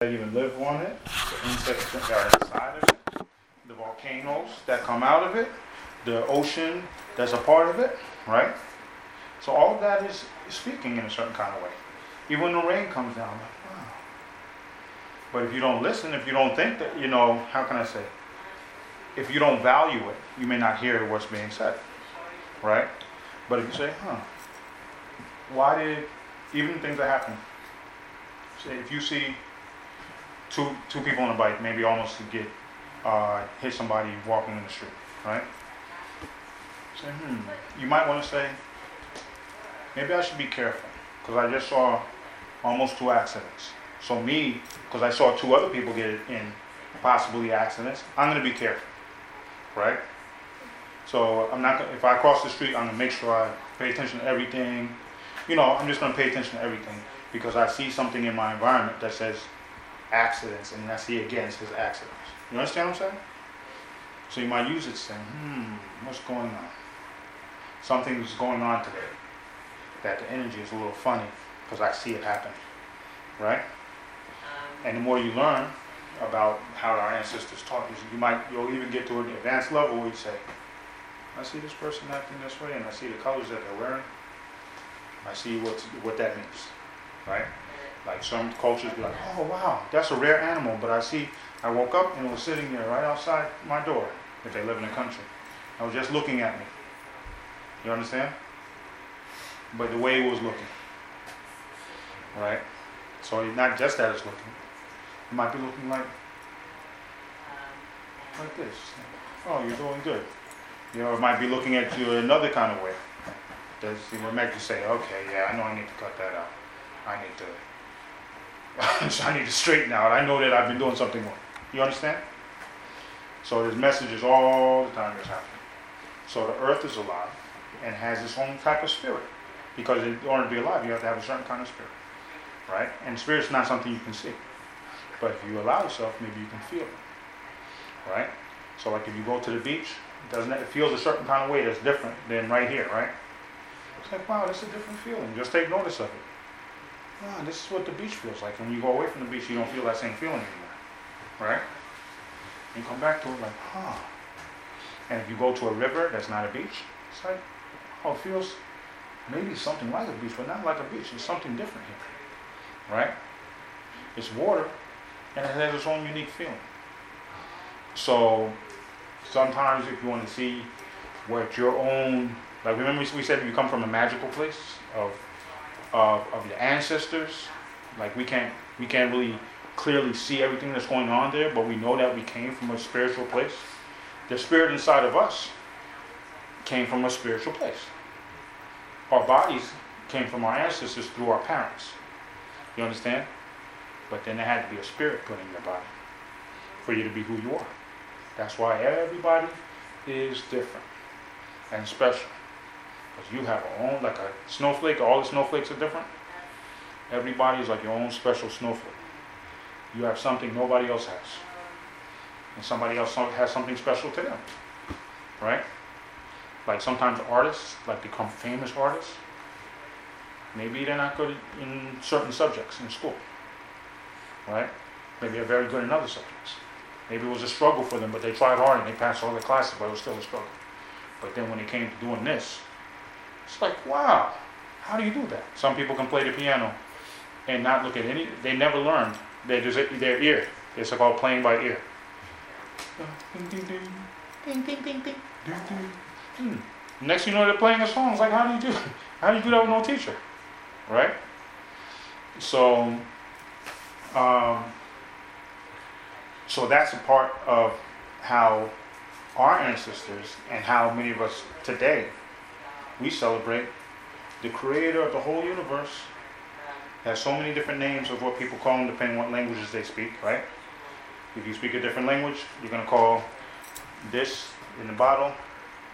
that even live on it, the insects that are inside of it, the volcanoes that come out of it, the ocean that's a part of it, right? So all of that is speaking in a certain kind of way. Even when the rain comes down, like, wow. But if you don't listen, if you don't think that, you know, how can I say? If you don't value it, you may not hear what's being said, right? But if you say, huh, why did, even things that happen, say if you see two two people on a bike, maybe almost to get uh, hit somebody walking in the street, right? Say, hmm, you might want to say, maybe I should be careful because I just saw almost two accidents. So me, because I saw two other people get in possibly accidents, I'm going to be careful, right? So I'm not. Gonna, if I cross the street, I'm gonna make sure I pay attention to everything. You know, I'm just gonna pay attention to everything because I see something in my environment that says accidents, and I see again says accidents. You understand what I'm saying? So you might use it saying, "Hmm, what's going on? Something's going on today. That the energy is a little funny because I see it happen, right? And the more you learn about how our ancestors taught you, you might you'll even get to an advanced level where you say, I see this person acting this way, and I see the colors that they're wearing. I see what what that means, right? Like some cultures be like, oh wow, that's a rare animal, but I see, I woke up and it was sitting there right outside my door. If they live in the country, I was just looking at me. You understand? But the way it was looking, right? So not just that it's looking, it might be looking like like this. Oh, you're doing good. You know, it might be looking at you another kind of way. Does it will make you say, okay, yeah, I know I need to cut that out. I need to, so I need to straighten out. I know that I've been doing something wrong. You understand? So there's messages all the time that's happening. So the earth is alive and has its own type of spirit. Because in order to be alive, you have to have a certain kind of spirit. Right? And spirit's not something you can see. But if you allow yourself, maybe you can feel it. Right? So like if you go to the beach, doesn't it, it feels a certain kind of way that's different than right here, right? It's like, wow, that's a different feeling. Just take notice of it. This is what the beach feels like. When you go away from the beach, you don't feel that same feeling anymore, right? You come back to it like, huh. And if you go to a river that's not a beach, it's like, oh, it feels maybe something like a beach, but not like a beach. It's something different here, right? It's water, and it has its own unique feeling. So sometimes if you want to see what your own, like remember we said you come from a magical place of, of, of your ancestors, like we can't, we can't really clearly see everything that's going on there, but we know that we came from a spiritual place. The spirit inside of us came from a spiritual place. Our bodies came from our ancestors through our parents. You understand? But then there had to be a spirit put in your body for you to be who you are. That's why everybody is different and special. Because you have your own, like a snowflake, all the snowflakes are different. Everybody is like your own special snowflake. You have something nobody else has. And somebody else has something special to them. Right? Like sometimes artists, like become famous artists, maybe they're not good in certain subjects in school. Right? Maybe they're very good in other subjects. Maybe it was a struggle for them, but they tried hard and they passed all the classes, but it was still a struggle. But then when it came to doing this, it's like, wow, how do you do that? Some people can play the piano and not look at any, they never learned. They just, their ear. It's about playing by ear. Ding, ding, ding. Ding, ding, ding, ding. Hmm. Next you know they're playing a song. It's like, how do you do How do you do that with no teacher? Right? So, um, so that's a part of how our ancestors and how many of us today we celebrate the creator of the whole universe has so many different names of what people call him depending on what languages they speak, right? If you speak a different language, you're going to call this in the bottle,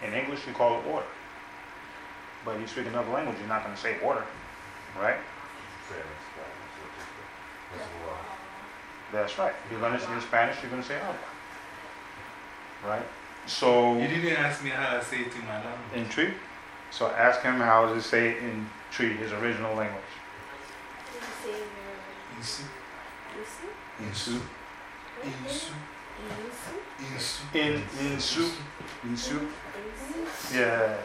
in English, you call it water. But you speak another language, you're not going to say water, right? That's right. If you're going to speak Spanish, you're going to say agua. Right? So. You didn't ask me how to say it in my language. In Twi? So ask him how does it say it in Twi, his original language. You see? Insu. Insu. Insu. In, insu. Insu. Yeah.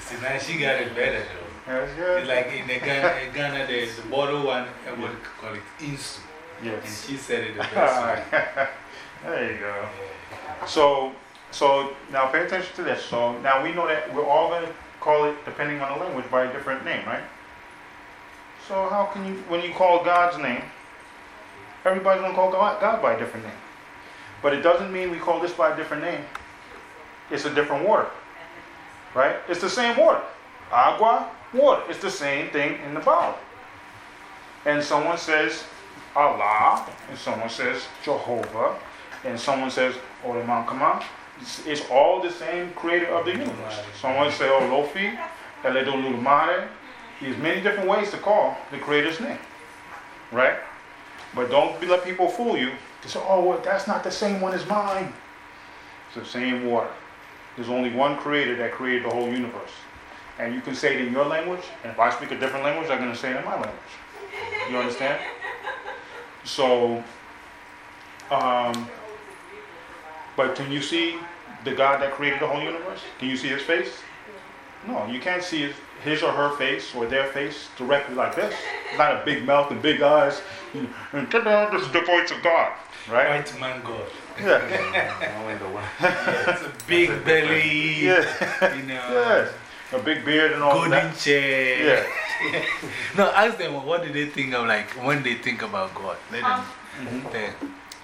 See, now she got it better though. That's good. It's like in the Ghana, in Ghana the, the bottle one, everybody call it Insu. Yes. And she said it the best way. there you go. So, so now pay attention to this. So now we know that we're all going to call it, depending on the language, by a different name, right? So how can you, when you call God's name, everybody's going to call God, by a different name. But it doesn't mean we call this by a different name. It's a different water, right? It's the same water. Agua, water. It's the same thing in the Bible. And someone says Allah, and someone says Jehovah, and someone says oh, Oleman Kama. It's, all the same creator of the universe. Someone say Olofi, Eledumare. There's many different ways to call the creator's name, right? But don't be, let people fool you. They say, oh, well, that's not the same one as mine. It's the same water. There's only one creator that created the whole universe. And you can say it in your language, and if I speak a different language, I'm going to say it in my language. You understand? So, um, but can you see the God that created the whole universe? Can you see his face? No, you can't see his, his or her face or their face directly like this. Not a big mouth and big eyes. And ta-da, this is the voice of God, right? White man God. Yeah. Only the one. It's a big belly, Yeah. you know, Yes. A big beard and all golden that. chair. Yeah. No, ask them what do they think of like when they think about God. Let them, Mhm. they-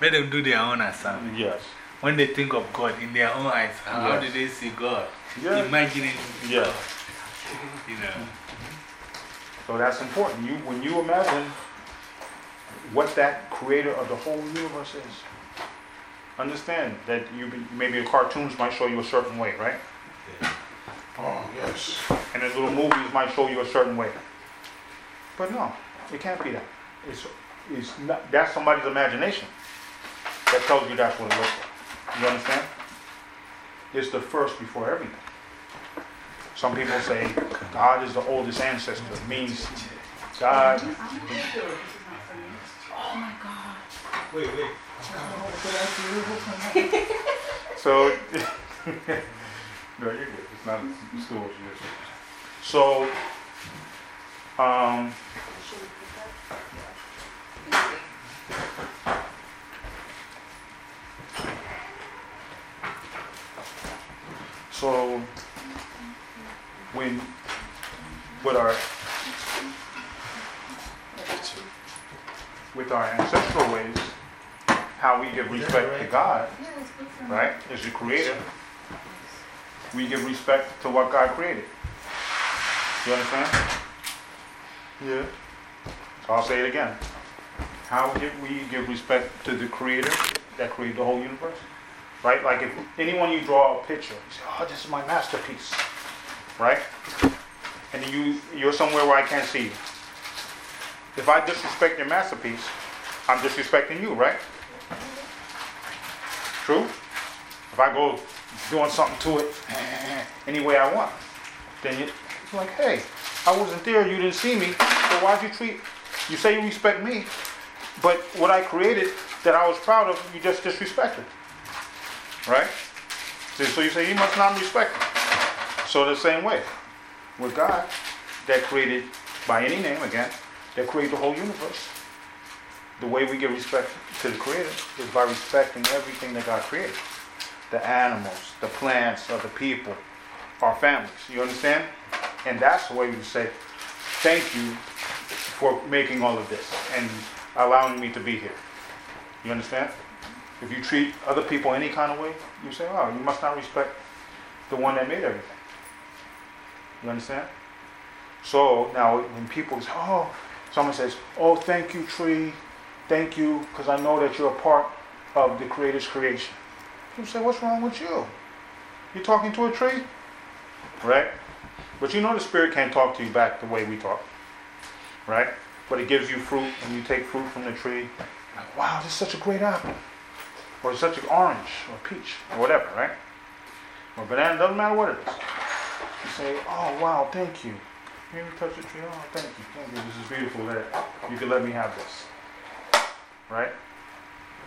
let them do their own assessment. Yes. When they think of God in their own eyes, how, Yes. do they see God? Yeah. Imagining. God. You know. So that's important. You, when you imagine what that creator of the whole universe is, understand that you be, maybe the cartoons might show you a certain way, right? Oh, yes. And the little movies might show you a certain way. But no, it can't be that. It's, it's not, that's somebody's imagination that tells you that's what it looks like. You understand? It's the first before everything. Some people say God is the oldest ancestor. It means God. Oh my God. Wait, wait. So, no, you're good. It's not still what you just So, um, so when with our with our ancestral ways, how we give respect to God, right, as the creator, we give respect to what God created. You understand? Yeah. So I'll say it again. How give we give respect to the creator that created the whole universe? Right? Like if anyone you draw a picture, you say, oh, this is my masterpiece. Right? And you, you're somewhere where I can't see you. If I disrespect your masterpiece, I'm disrespecting you, right? True? If I go doing something to it any way I want, then you- you're like, hey, I wasn't there, you didn't see me, so why'd you treat, you say you respect me, but what I created that I was proud of, you just disrespected. Right? So you say, you must not respect. So the same way, with God, that created, by any name again, that created the whole universe, the way we give respect to the Creator is by respecting everything that God created. The animals, the plants, other people, our families. You understand? And that's the way we say, thank you for making all of this and allowing me to be here. You understand? If you treat other people any kind of way, you say, oh, you must not respect the one that made everything. You understand? So now when people say, oh, someone says, oh, thank you, tree, thank you, because I know that you're a part of the Creator's creation. You say, what's wrong with you? You're talking to a tree? Right? But you know the Spirit can't talk to you back the way we talk. Right? But it gives you fruit, and you take fruit from the tree. Like, wow, this is such a great apple. Or it's such an orange, or peach, or whatever, right? Or banana, doesn't matter what it is. You say, oh, wow, thank you. Maybe touch the tree. Oh, thank you. Thank you. This is beautiful that you could let me have this. right?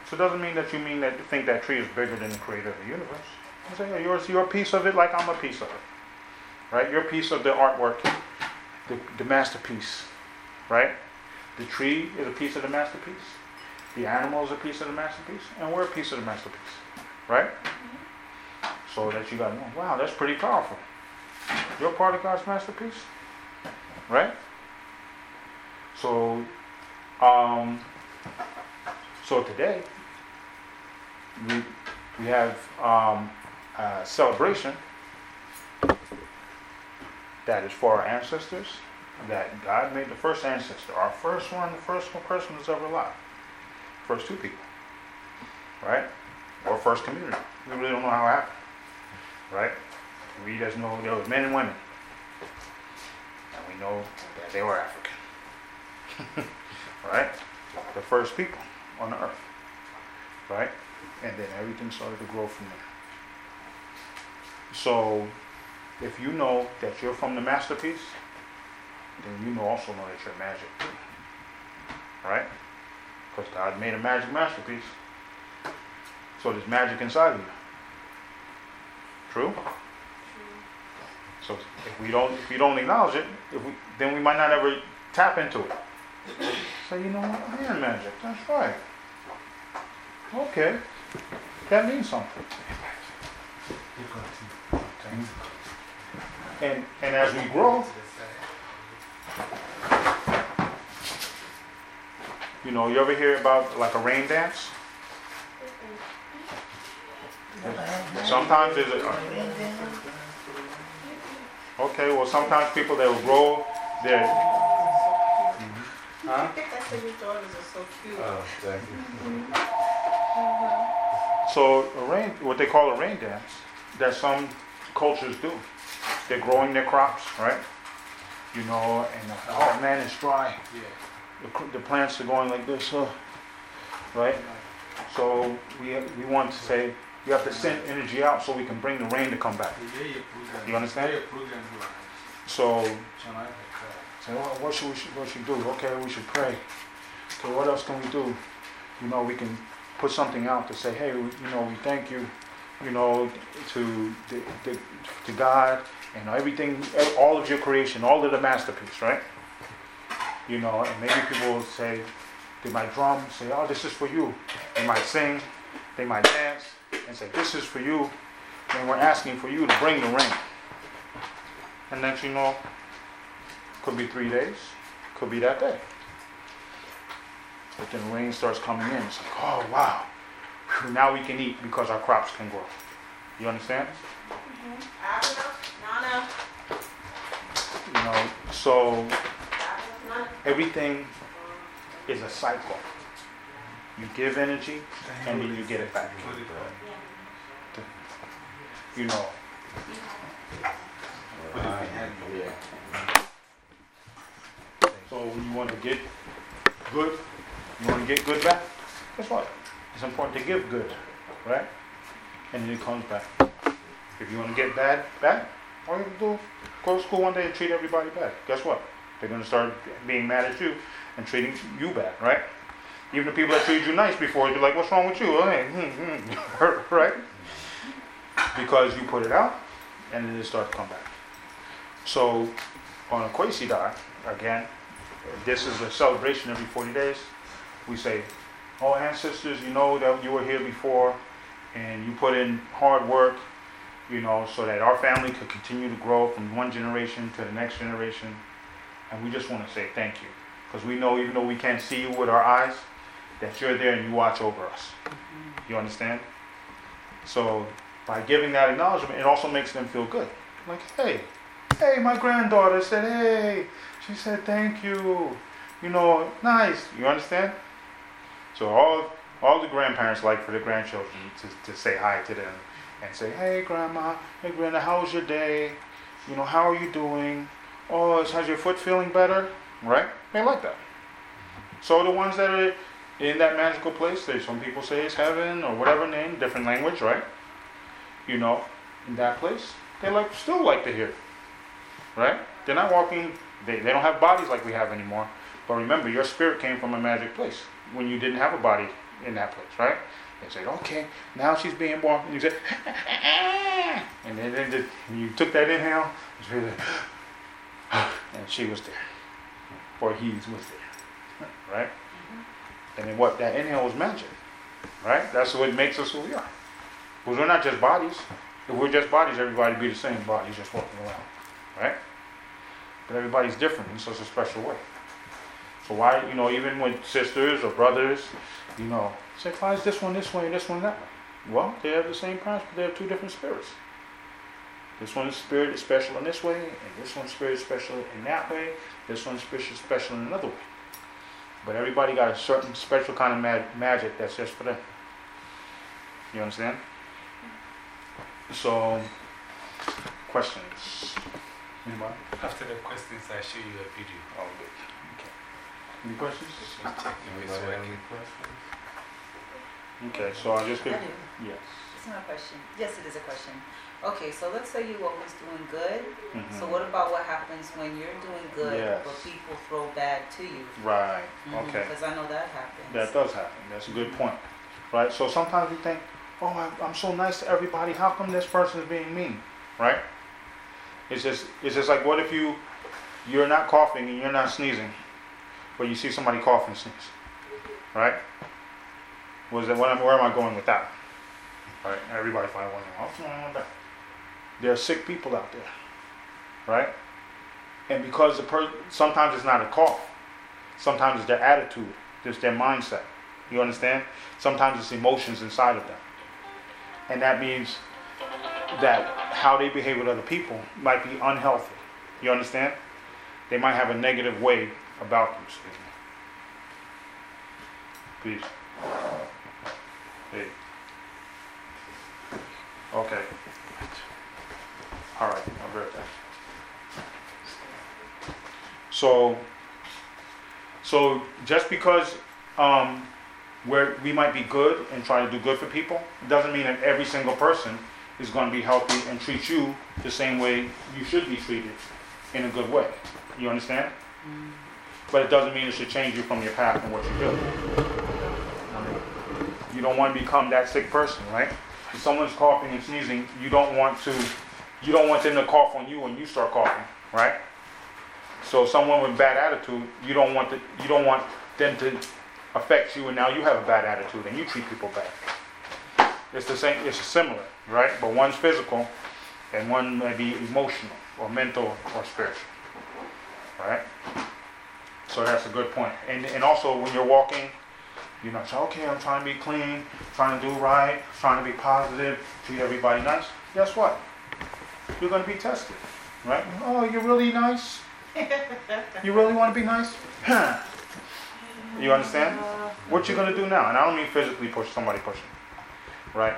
So it doesn't mean that you mean that you think that tree is bigger than the creator of the universe. You say, yeah, you're, you're a piece of it like I'm a piece of it. Right? You're a piece of the artwork, the, the masterpiece. Right? The tree is a piece of the masterpiece. The animal is a piece of the masterpiece. And we're a piece of the masterpiece. Right? So that you got, to know, wow, that's pretty powerful. You're part of God's masterpiece. Right? So, um, so today, we, we have um, a celebration that is for our ancestors, that God made the first ancestor, our first one, the first person who's ever alive. First two people, right? Or first community. We really don't know how it happened, right? We just know there was men and women. And we know that they were African, right? The first people on the earth, right? And then everything started to grow from there. So, if you know that you're from the masterpiece, then you also know that you're magic Right? Because God made a magic masterpiece. So there's magic inside of you. True? So if we don't if we don't acknowledge it, if we, then we might not ever tap into it. So you know what? I am magic. That's right. Okay. That means something. And, and as we grow, you know, you ever hear about like a rain dance? Sometimes there's a. Okay, well, sometimes people they will grow their. Huh? I said your daughters are so cute. Oh, thank you. Mm-hmm. So, a rain, what they call a rain dance, that some cultures do. They're growing their crops, right? You know, and oh man, it's dry. Yeah. The, the plants are going like this, right? So we, we want to say, you have to send energy out so we can bring the rain to come back. You understand? So, say, well, what should we what should we do? Okay, we should pray. Okay, what else can we do? You know, we can put something out to say, hey, we, you know, we thank you you know, to, the, the, to God, and everything, all of your creation, all of the masterpiece, right? You know, and maybe people will say, they might drum, say, oh, this is for you. They might sing, they might dance, and say, this is for you. And we're asking for you to bring the ring. And next you know, could be three days, could be that day. But then the rain starts coming in. It's like, oh, wow now we can eat because our crops can grow. You understand? Mm-hmm. You know, so everything is a cycle. You give energy and then you get it back. You know. So when you want to get good, you want to get good back, guess what? It's important to give good, right? And it comes back. If you want to get bad, bad, all you do go to school one day and treat everybody bad. Guess what? They're going to start being mad at you and treating you bad, right? Even the people that treated you nice before, you're like, what's wrong with you? Hey, hmm, hmm. right? Because you put it out and then it starts to come back. So on a Kwesi again, this is a celebration every 40 days. We say, Oh, ancestors, you know that you were here before and you put in hard work, you know, so that our family could continue to grow from one generation to the next generation. And we just want to say thank you. Because we know, even though we can't see you with our eyes, that you're there and you watch over us. You understand? So, by giving that acknowledgement, it also makes them feel good. Like, hey, hey, my granddaughter said, hey, she said thank you. You know, nice. You understand? So all, all the grandparents like for the grandchildren to, to say hi to them and say, hey, grandma, hey, grandma, how was your day? You know, how are you doing? Oh, how's your foot feeling better? Right? They like that. So the ones that are in that magical place, they, some people say it's heaven or whatever name, different language, right? You know, in that place, they like still like to hear. Right? They're not walking, they, they don't have bodies like we have anymore. But remember, your spirit came from a magic place. when you didn't have a body in that place, right? They said, okay, now she's being born. And you said, and then, then you took that inhale, and she was there, or he was there, right? And then what? That inhale was magic, right? That's what makes us who we are. Because we're not just bodies. If we're just bodies, everybody be the same body, just walking around, right? But everybody's different in such a special way. So why, you know, even with sisters or brothers, you know, say, why is this one this way and this one that way? Well, they have the same parents, but they have two different spirits. This one's spirit is special in this way, and this one's spirit is special in that way. This one's spirit is special in another way. But everybody got a certain special kind of mag- magic that's just for them. You understand? So, questions? Anybody? After the questions, I show you a video. Oh, good. Okay. Any questions? Anybody have any questions? Okay, so I'll just I could, do. yes. It's not a question. Yes, it is a question. Okay, so let's say you're always doing good. Mhm. So what about what happens when you're doing good, Yes. but people throw bad to you? Right, okay. Because I know that happens. That does happen. That's a good point. Right? So sometimes we think, oh, I- I'm so nice to everybody. How come this person is being mean? Right? It's just, it's just like, what if you, you're not coughing and you're not sneezing, but you see somebody cough and sneeze? Right? Was that, where am I going with that? Right? Everybody find one. What's going on with that? There are sick people out there. Right? And because the person, sometimes it's not a cough, sometimes it's their attitude, just their mindset. You understand? Sometimes it's emotions inside of them. And that means that how they behave with other people might be unhealthy. You understand? They might have a negative way about them. Please. Hey. Okay. All right, I'll be right back. So, so just because um, where we might be good and try to do good for people, doesn't mean that every single person is going to be healthy and treat you the same way you should be treated in a good way. You understand? But it doesn't mean it should change you from your path and what you do. You don't want to become that sick person, right? If someone's coughing and sneezing, you don't want to, you don't want them to cough on you when you start coughing, right? So someone with bad attitude, you don't want the, you don't want them to affect you, and now you have a bad attitude and you treat people bad. It's the same. It's similar, right? But one's physical, and one may be emotional or mental or spiritual, right? So that's a good point. And and also when you're walking, you know, say, okay, I'm trying to be clean, trying to do right, trying to be positive, treat everybody nice. Guess what? You're going to be tested, right? Oh, you're really nice. You really want to be nice? Huh. You understand? What you're gonna do now? And I don't mean physically push somebody pushing, right?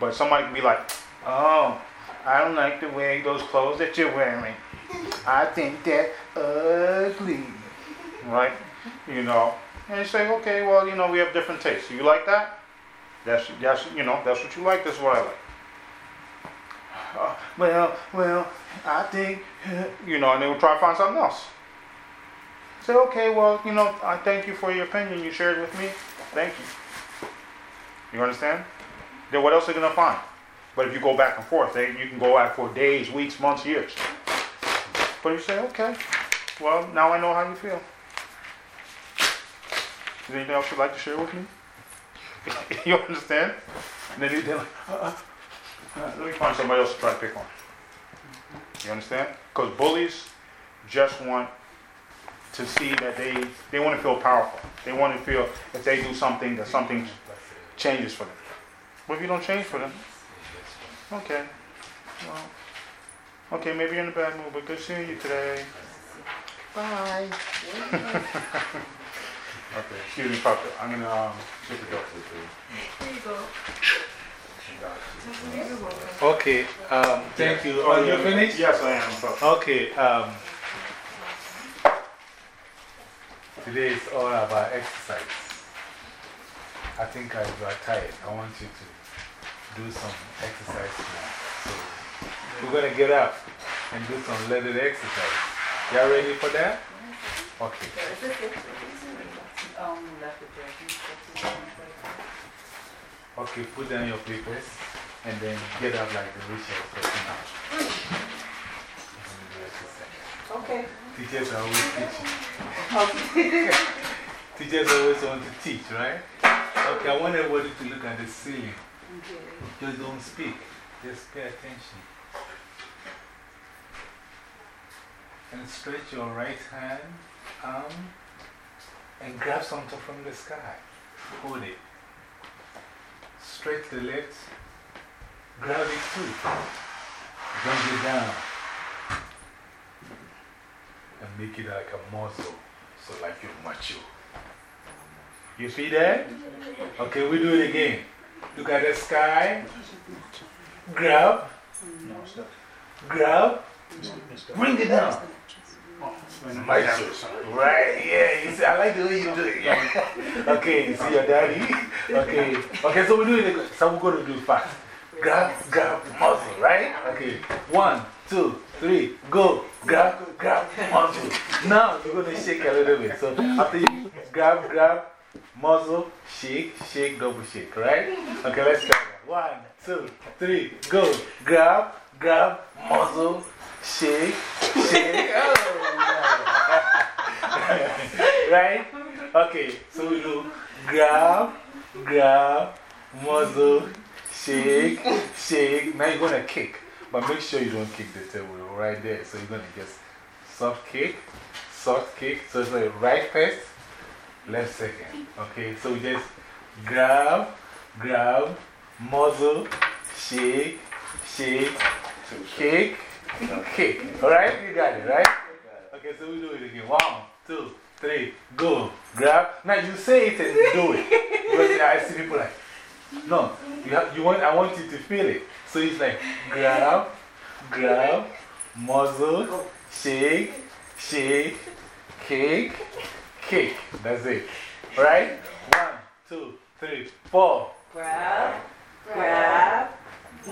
But somebody can be like, oh, I don't like the way those clothes that you're wearing. I think they're ugly, right? You know, and you say, okay, well, you know, we have different tastes. You like that? That's that's you know, that's what you like. That's what I like. Uh, well, well, I think, you know, and they will try to find something else. Say, okay, well, you know, I thank you for your opinion you shared with me. Thank you. You understand? Then what else are they going to find? But if you go back and forth, they, you can go out for days, weeks, months, years. But you say, okay, well, now I know how you feel. Is anything else you'd like to share with me? you understand? And then they're like, uh, uh, let me find somebody else to try to pick on. You understand? Because bullies just want to see that they, they want to feel powerful. They want to feel if they do something, that something changes for them. What if you don't change for them? Okay. Well, okay, maybe you're in a bad mood, but good seeing you today. Bye. okay, excuse me, Papa. I'm going to um, take the door. Here you go. Okay, um, thank you. Are you finished? Yes, I am. Papa. Okay, um, today is all about exercise. I think I, you are tired. I want you to do some exercise now. So we're going to get up and do some leaded exercise. Y'all ready for that? Okay. Um, left it there. Can you check the one right there? Okay, put down your papers and then get up like the Richard is talking. Okay. Teachers are always teaching. Teachers always want to teach, right? Okay, I want everybody to look at the ceiling. Just don't speak, just pay attention. And stretch your right hand, arm, and grab something from the sky. Hold it. Stretch the left, grab it too. Bring it down. And make it like a muscle, so like you're mature. You see that? Okay, we do it again. Look at the sky. Grab. Grab. Bring it down. My Right? Yeah, you see, I like the way you do it. Yeah. Okay, you see your daddy? Okay. Okay, so we do it. So we're going to do fast. Grab, grab, muscle, right? Okay. One, two, three, go. Grab, grab, muscle. Now you're going to shake a little bit. So after you grab, grab, muzzle, shake, shake, double shake, right? Okay, let's try that. One, two, three, go. Grab, grab, muzzle, shake, shake. Oh, right? Okay, so we do grab, grab, muzzle, shake, shake. Now you're going to kick. But make sure you don't kick the table right there. So you're going to just soft kick, soft kick. So it's like right first, left second. Okay, so we just grab, grab, muzzle, shake, shake, kick, kick. Alright? You got it, right? Okay, so we do it again. One, two, three, go. Grab. Now you say it and do it. Because I see people like, no, you, have, you want, I want you to feel it. So it's like grab, grab, muzzle, shake, shake, kick, kick. That's it. Right? One, two, three, four. Grab, grab,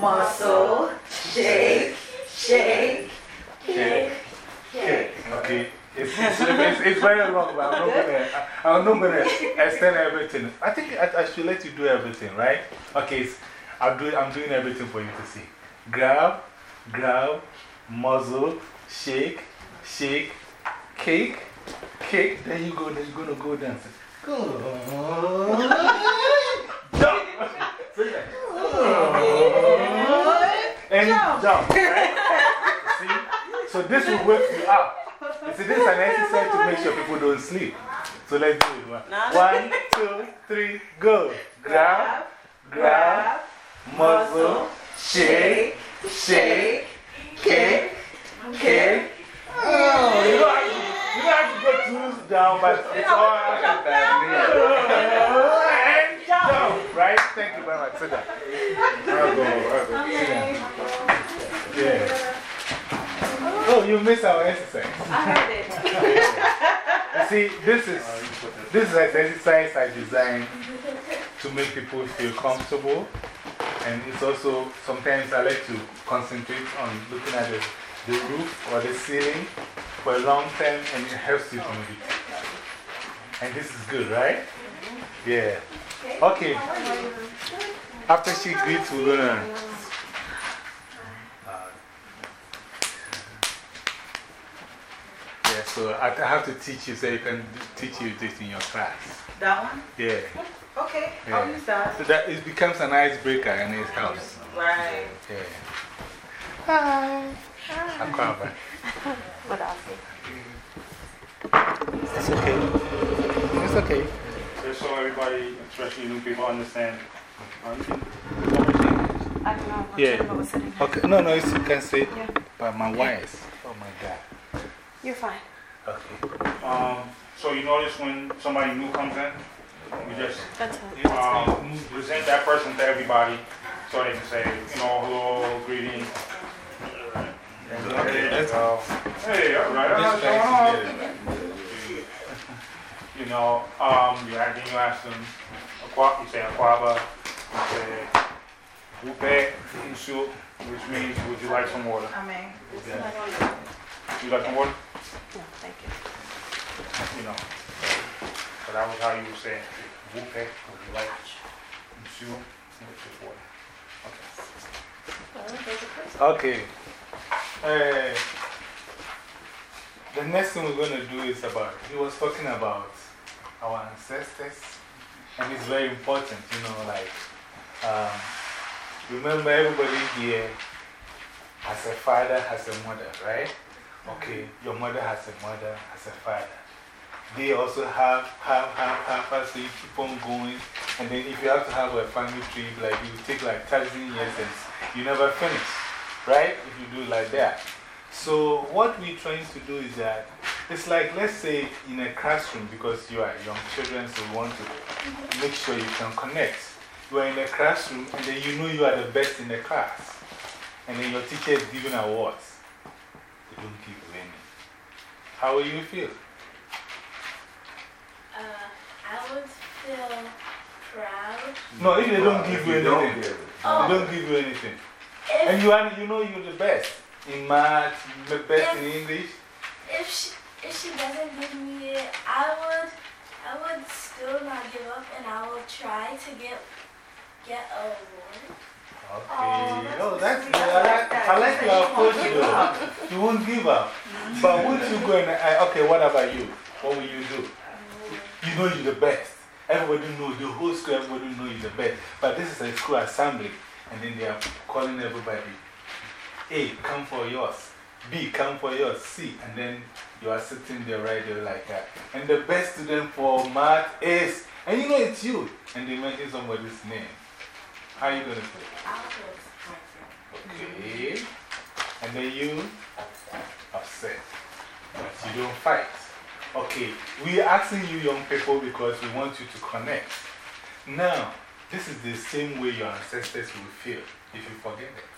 muscle, shake, shake, kick, kick. Okay. It's, it's, it's, it's very long, but I'm not gonna, I'm not gonna extend everything. I think I, I should let you do everything, right? Okay, I'll do, I'm doing everything for you to see. Grab, grab, muzzle, shake, shake, kick, kick. There you go, then you're gonna go dance. Go. Jump. You're like, and jump, right? See? So this will wake you up. You see, this is an exercise to make sure people don't sleep. So let's do it. One, two, three, go. Grab, grab, muzzle, shake, shake, kick, kick. Oh, you don't have to, you don't have to go too down, but it's all right. Right? Thank you very much. Sit down. I'll go, I'll go. Down. Yeah. Oh, you missed our exercise. I heard it. You see, this is, this is an exercise I designed to make people feel comfortable. And it's also, sometimes I like to concentrate on looking at the, the roof or the ceiling for a long time and it helps you to meditate. And this is good, right? Yeah. Okay. After she greets, we're going to. Uh, yeah, so I I have to teach you so you can teach you this in your class. That one? Yeah. Okay, Yeah. I'll use that. So that it becomes an icebreaker and it helps. Right. Yeah. Hi. Hi. I'm Akwaaba. What else? It's okay. It's okay. Just so everybody, especially new people, understand. Uh, you can, I don't know. Yeah. What was sitting. Okay, no, no, it's, you can say, Yeah. but my wires. Oh my God. You're fine. Okay. um, so you notice when somebody new comes in, we just That's all. um, present that person to everybody so they can say, you know, hello, greeting. Okay, that's all. Hey, all right, all right, Just trying all to right. get it. You know, um, you, ask- then you ask them, aqua, you say akwaaba, you say upe, usu, which means would you like some water? I mean, Would you like some water? No, thank you. You know. So that was how you were saying. Whoop would you like two with water? Okay. Uh, the next thing we're going to do is about, he was talking about our ancestors, and it's very important, you know, like, um, remember everybody here has a father, has a mother, right? Okay, your mother has a mother, has a father. They also have, have, have, have, have, so you keep on going. And then if you have to have a family tree, like you take like 13 years and you never finish, right? If you do like that. So, what we're trying to do is that it's like, let's say, in a classroom, because you are young children, so you want to make sure you can connect. You are in a classroom, and then you know you are the best in the class. And then your teacher is giving awards. They don't give you any. How will you feel? Uh, I would feel proud. No, if they don't give you Don't anything, give they don't give you anything. And you, are, you know you're the best in math, the best in English. If she, if she doesn't give me it, I would, I would still not give up and I will try to get, get a award. Okay. Oh, oh that's good. I like, I like your approach though. You won't give up. But what you going to, okay, what about you? What will you do? You know you're the best. Everybody knows, the whole school, everybody knows you're the best. But this is a school assembly. And then they are calling everybody. A, come for yours. B, come for yours. C, and then you are sitting there right there like that. And the best student for math is, and you know it's you. And they mention somebody's name. How are you going to feel? Okay. And then you upset. But you don't fight. Okay. We are asking you young people because we want you to connect. Now, this is the same way your ancestors will feel if you forget it.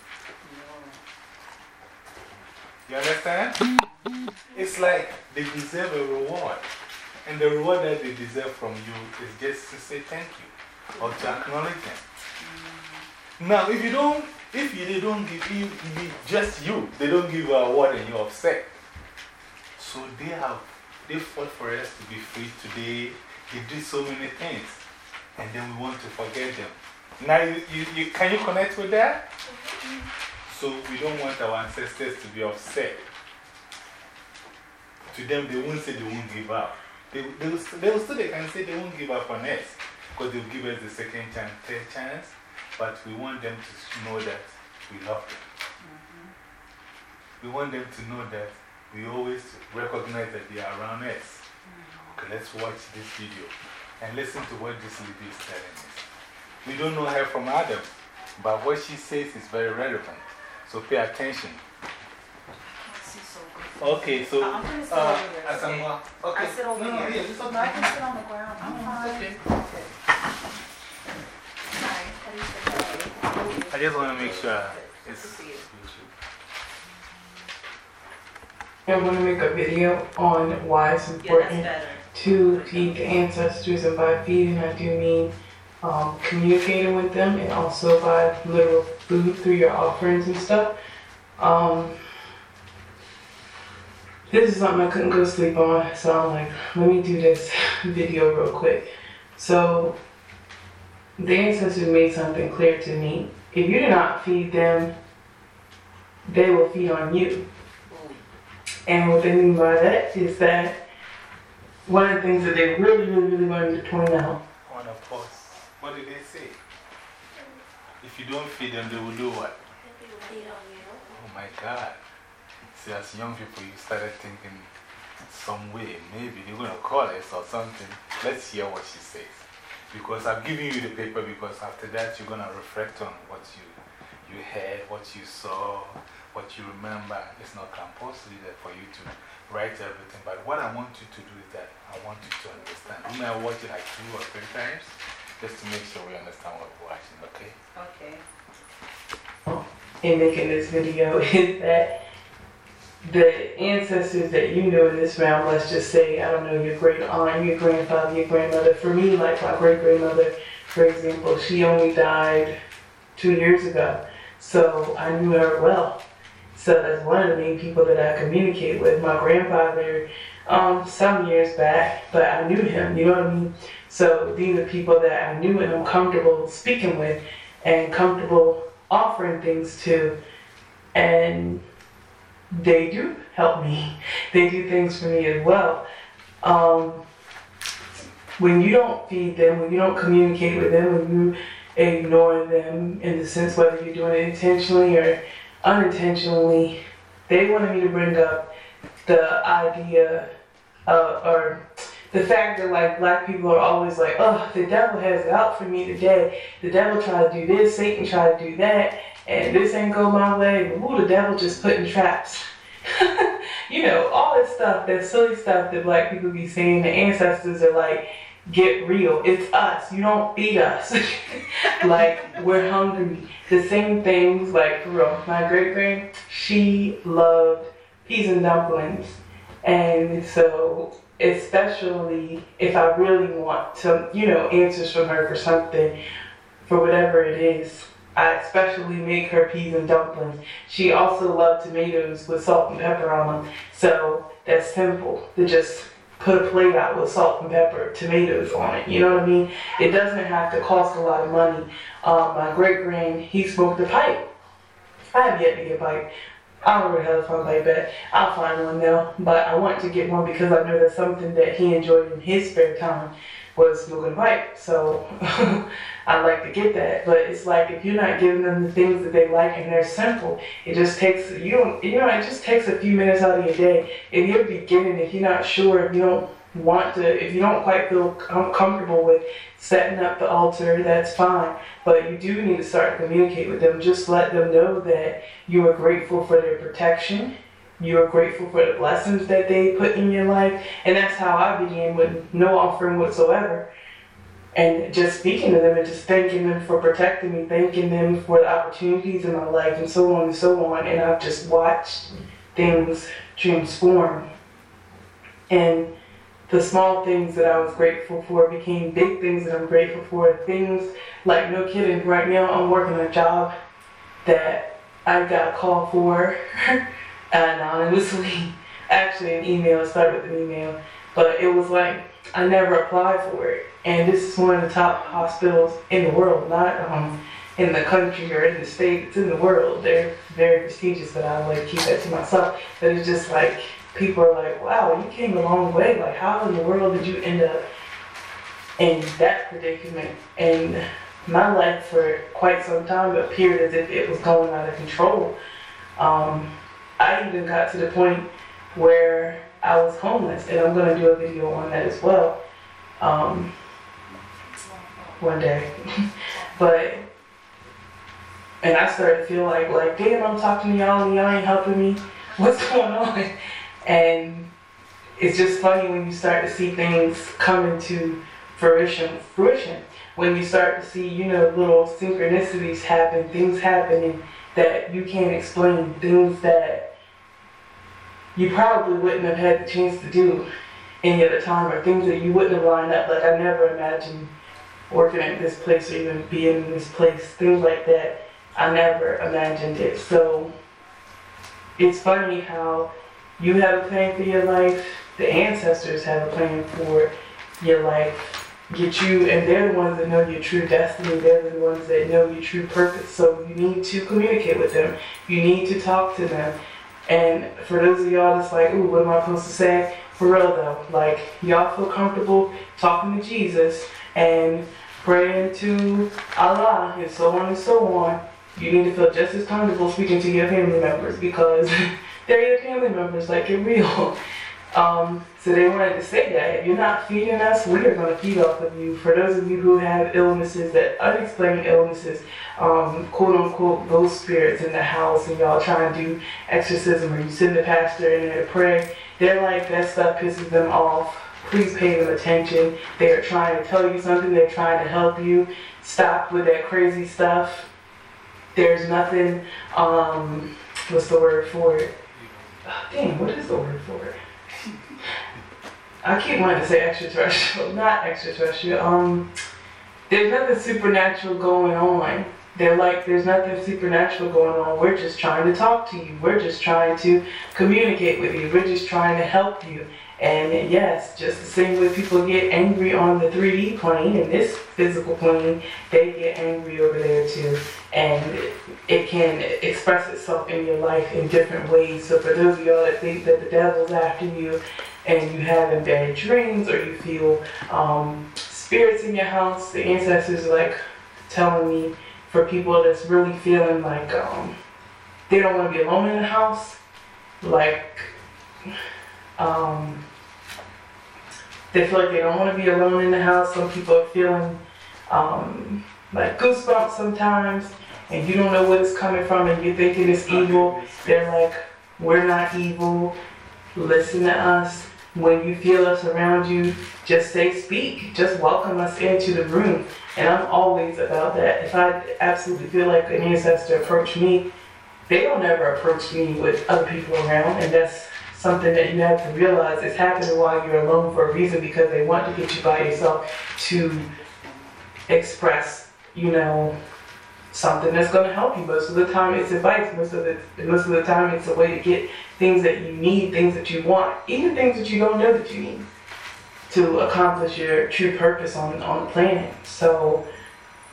You understand? It's like they deserve a reward. And the reward that they deserve from you is just to say thank you or to acknowledge them. Now, if you don't, if you, they don't give you, just you, they don't give you a award and you're upset. So they have, they fought for us to be free today. They did so many things. And then we want to forget them. Now, you, you, you, can you connect with that? Mm-hmm. So we don't want our ancestors to be upset. To them, they won't say they won't give up. They, they, will, they will still they can say they won't give up on us because they'll give us the second chance, third chance. But we want them to know that we love them. Mm-hmm. We want them to know that we always recognize that they are around us. Mm-hmm. Okay, let's watch this video and listen to what this lady is telling us. We don't know her from Adam, but what she says is very relevant. So pay attention. Okay, so. I'm going to sit uh, over here. I'm, okay? I sit over no, no, here. yeah, it's okay. No, I can sit on the ground. I'm fine. it's okay. Sorry, I used to play. I just want to make sure it's. Good for you. I'm going to make a video on why it's important better. to feed the ancestors. And by feeding, I do mean um, communicating with them and also by literal food through your offerings and stuff. Um, this is something I couldn't go to sleep on, so I'm like, let me do this video real quick. So, the ancestors made something clear to me. If you do not feed them, they will feed on you. And what they mean by that is that one of the things that they really, really, really wanted to point out want to pause. What did they say? If you don't feed them, they will do what? Oh my God. See, as young people, you started thinking some way, maybe they're going to call us or something. Let's hear what she says. Because I've given you the paper because after that, you're going to reflect on what you, you heard, what you saw, what you remember. It's not compulsory for you to write everything. But what I want you to do is that I want you to understand. We might watch it like two or three times just to make sure we understand what we're watching, okay? Okay. in making this video is that the ancestors that you know in this realm, let's just say, I don't know, your great aunt, your grandfather, your grandmother. For me, like my great grandmother, for example, she only died two years ago. So I knew her well. So that's one of the main people that I communicate with. My grandfather, um, some years back, but I knew him, you know what I mean? So these are people that I knew and I'm comfortable speaking with and comfortable offering things to. And they do help me. They do things for me as well. Um, when you don't feed them, when you don't communicate with them, when you ignore them in the sense whether you're doing it intentionally or unintentionally, they wanted me to bring up the idea of, or the fact that like black people are always like, oh, the devil has it out for me today. The devil tried to do this, Satan tried to do that, and this ain't go my way. Ooh, the devil just putting traps. you know, all this stuff, that silly stuff that black people be saying, the ancestors are like, get real. It's us. You don't feed us. like, we're hungry. The same things, like, for real. My great grand, she loved peas and dumplings. And so, especially if I really want to, you know, answers from her for something, for whatever it is, I especially make her peas and dumplings. She also loved tomatoes with salt and pepper on them. So that's simple to just put a plate out with salt and pepper, tomatoes on it. You know what I mean? It doesn't have to cost a lot of money. Um, my great grand, he smoked a pipe. I have yet to get a pipe. I don't really have a fun pipe at. I'll find one now, but I want to get one because I know that's something that he enjoyed in his spare time was smoking pipe. So I like to get that. But it's like if you're not giving them the things that they like and they're simple, it just takes you don't you know it just takes a few minutes out of your day. If you're beginning, if you're not sure, if you don't want to, if you don't quite feel com- comfortable with setting up the altar, that's fine. But you do need to start to communicate with them. Just let them know that you are grateful for their protection you are grateful for the blessings that they put in your life. And that's how I began with no offering whatsoever. And just speaking to them and just thanking them for protecting me, thanking them for the opportunities in my life, and so on and so on. And I've just watched things transform. And the small things that I was grateful for became big things that I'm grateful for. Things like, no kidding, right now I'm working a job that I got a call for. anonymously. Actually, an email. started with an email, but it was like I never applied for it. And this is one of the top hospitals in the world, not um, in the country or in the state. It's in the world. They're very prestigious, but I like keep that to myself. But it's just like people are like, "Wow, you came a long way. Like, how in the world did you end up in that predicament?" And my life for quite some time appeared as if it was going out of control. Um, I even got to the point where I was homeless, and I'm gonna do a video on that as well, um, one day. but and I started to feel like, like, damn, I'm talking to y'all and y'all ain't helping me. What's going on? And it's just funny when you start to see things come into fruition. Fruition when you start to see, you know, little synchronicities happen, things happening that you can't explain, things that you probably wouldn't have had the chance to do any other time or things that you wouldn't have lined up. Like I never imagined working at this place or even being in this place, things like that. I never imagined it. So it's funny how you have a plan for your life, the ancestors have a plan for your life. Get you, and they're the ones that know your true destiny. They're the ones that know your true purpose. So you need to communicate with them. You need to talk to them. And for those of y'all that's like, ooh, what am I supposed to say? For real though, like y'all feel comfortable talking to Jesus and praying to Allah and so on and so on. You need to feel just as comfortable speaking to your family members because they're your family members, like you're real. Um, so they wanted to say that if you're not feeding us, we are going to feed off of you. For those of you who have illnesses, that unexplained illnesses, um, quote unquote, those spirits in the house, and y'all trying to do exorcism, or you send the pastor in there to pray, they're like that stuff pisses them off. Please pay them attention. They are trying to tell you something. They're trying to help you. Stop with that crazy stuff. There's nothing. Um, what's the word for it? Oh, what is the word for it? I keep wanting to say extraterrestrial, not extraterrestrial. Um, there's nothing supernatural going on. They're like, there's nothing supernatural going on. We're just trying to talk to you. We're just trying to communicate with you. We're just trying to help you. And yes, just the same way people get angry on the 3D plane and this physical plane, they get angry over there too. And it can express itself in your life in different ways. So for those of y'all that think that the devil's after you and you having bad dreams or you feel um, spirits in your house, the ancestors like telling me for people that's really feeling like um, they don't want to be alone in the house, like um, they feel like they don't want to be alone in the house. Some people are feeling um, like goosebumps sometimes, and you don't know what it's coming from, and you're thinking it's evil. They're like, we're not evil. Listen to us. When you feel us around you, just say speak. Just welcome us into the room. And I'm always about that. If I absolutely feel like an ancestor approached me, they don't ever approach me with other people around, and that's something that you have to realize is happening while you're alone for a reason because they want to get you by yourself to express, you know, something that's going to help you. Most of the time, it's advice. Most of the most of the time, it's a way to get things that you need, things that you want, even things that you don't know that you need to accomplish your true purpose on on the planet. So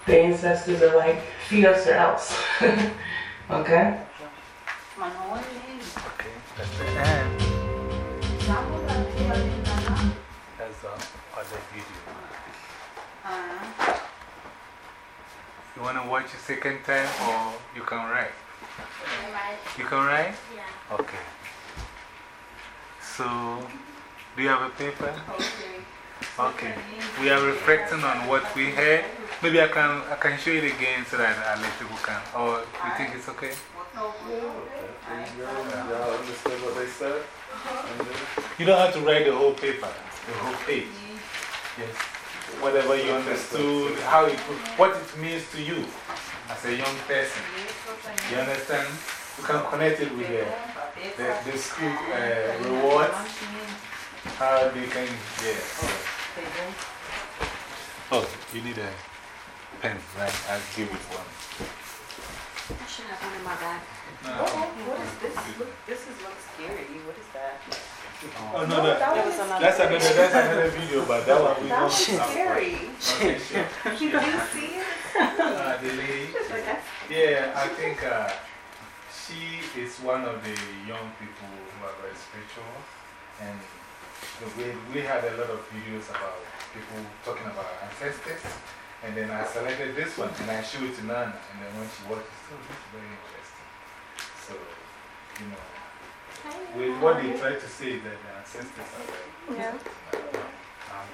the ancestors are like, feed us or else. okay. You want to watch a second time or you can write? You can write? Yeah. Okay. So, do you have a paper? okay. Okay. We are reflecting on what we heard. Maybe I can, I can show it again so that at least people can. Or you think it's okay? Y'all understood what they said? You don't have to write the whole paper, the whole page. Yes. Whatever you understood, how it, what it means to you as a young person. You understand? You can connect it with the, the, the school uh, rewards. How they can, yeah. so. Oh, you need a pen, right? I'll give you one. I should have one in my bag. Oh, what is this? Look, this is looks scary. What is that? Oh, no, no. that There was was another. That's another, that's another video, but that one we That don't was scary. Okay, sure. Do you see it? Uh, the lady, yeah, I think uh, she is one of the young people who are very spiritual. And the way, we had a lot of videos about people talking about our ancestors. And then I selected this one and I showed it to Nana. And then when she watched it, oh, this is very interesting. So, you know, with what they try to say that the ancestors are very. Yeah. Um,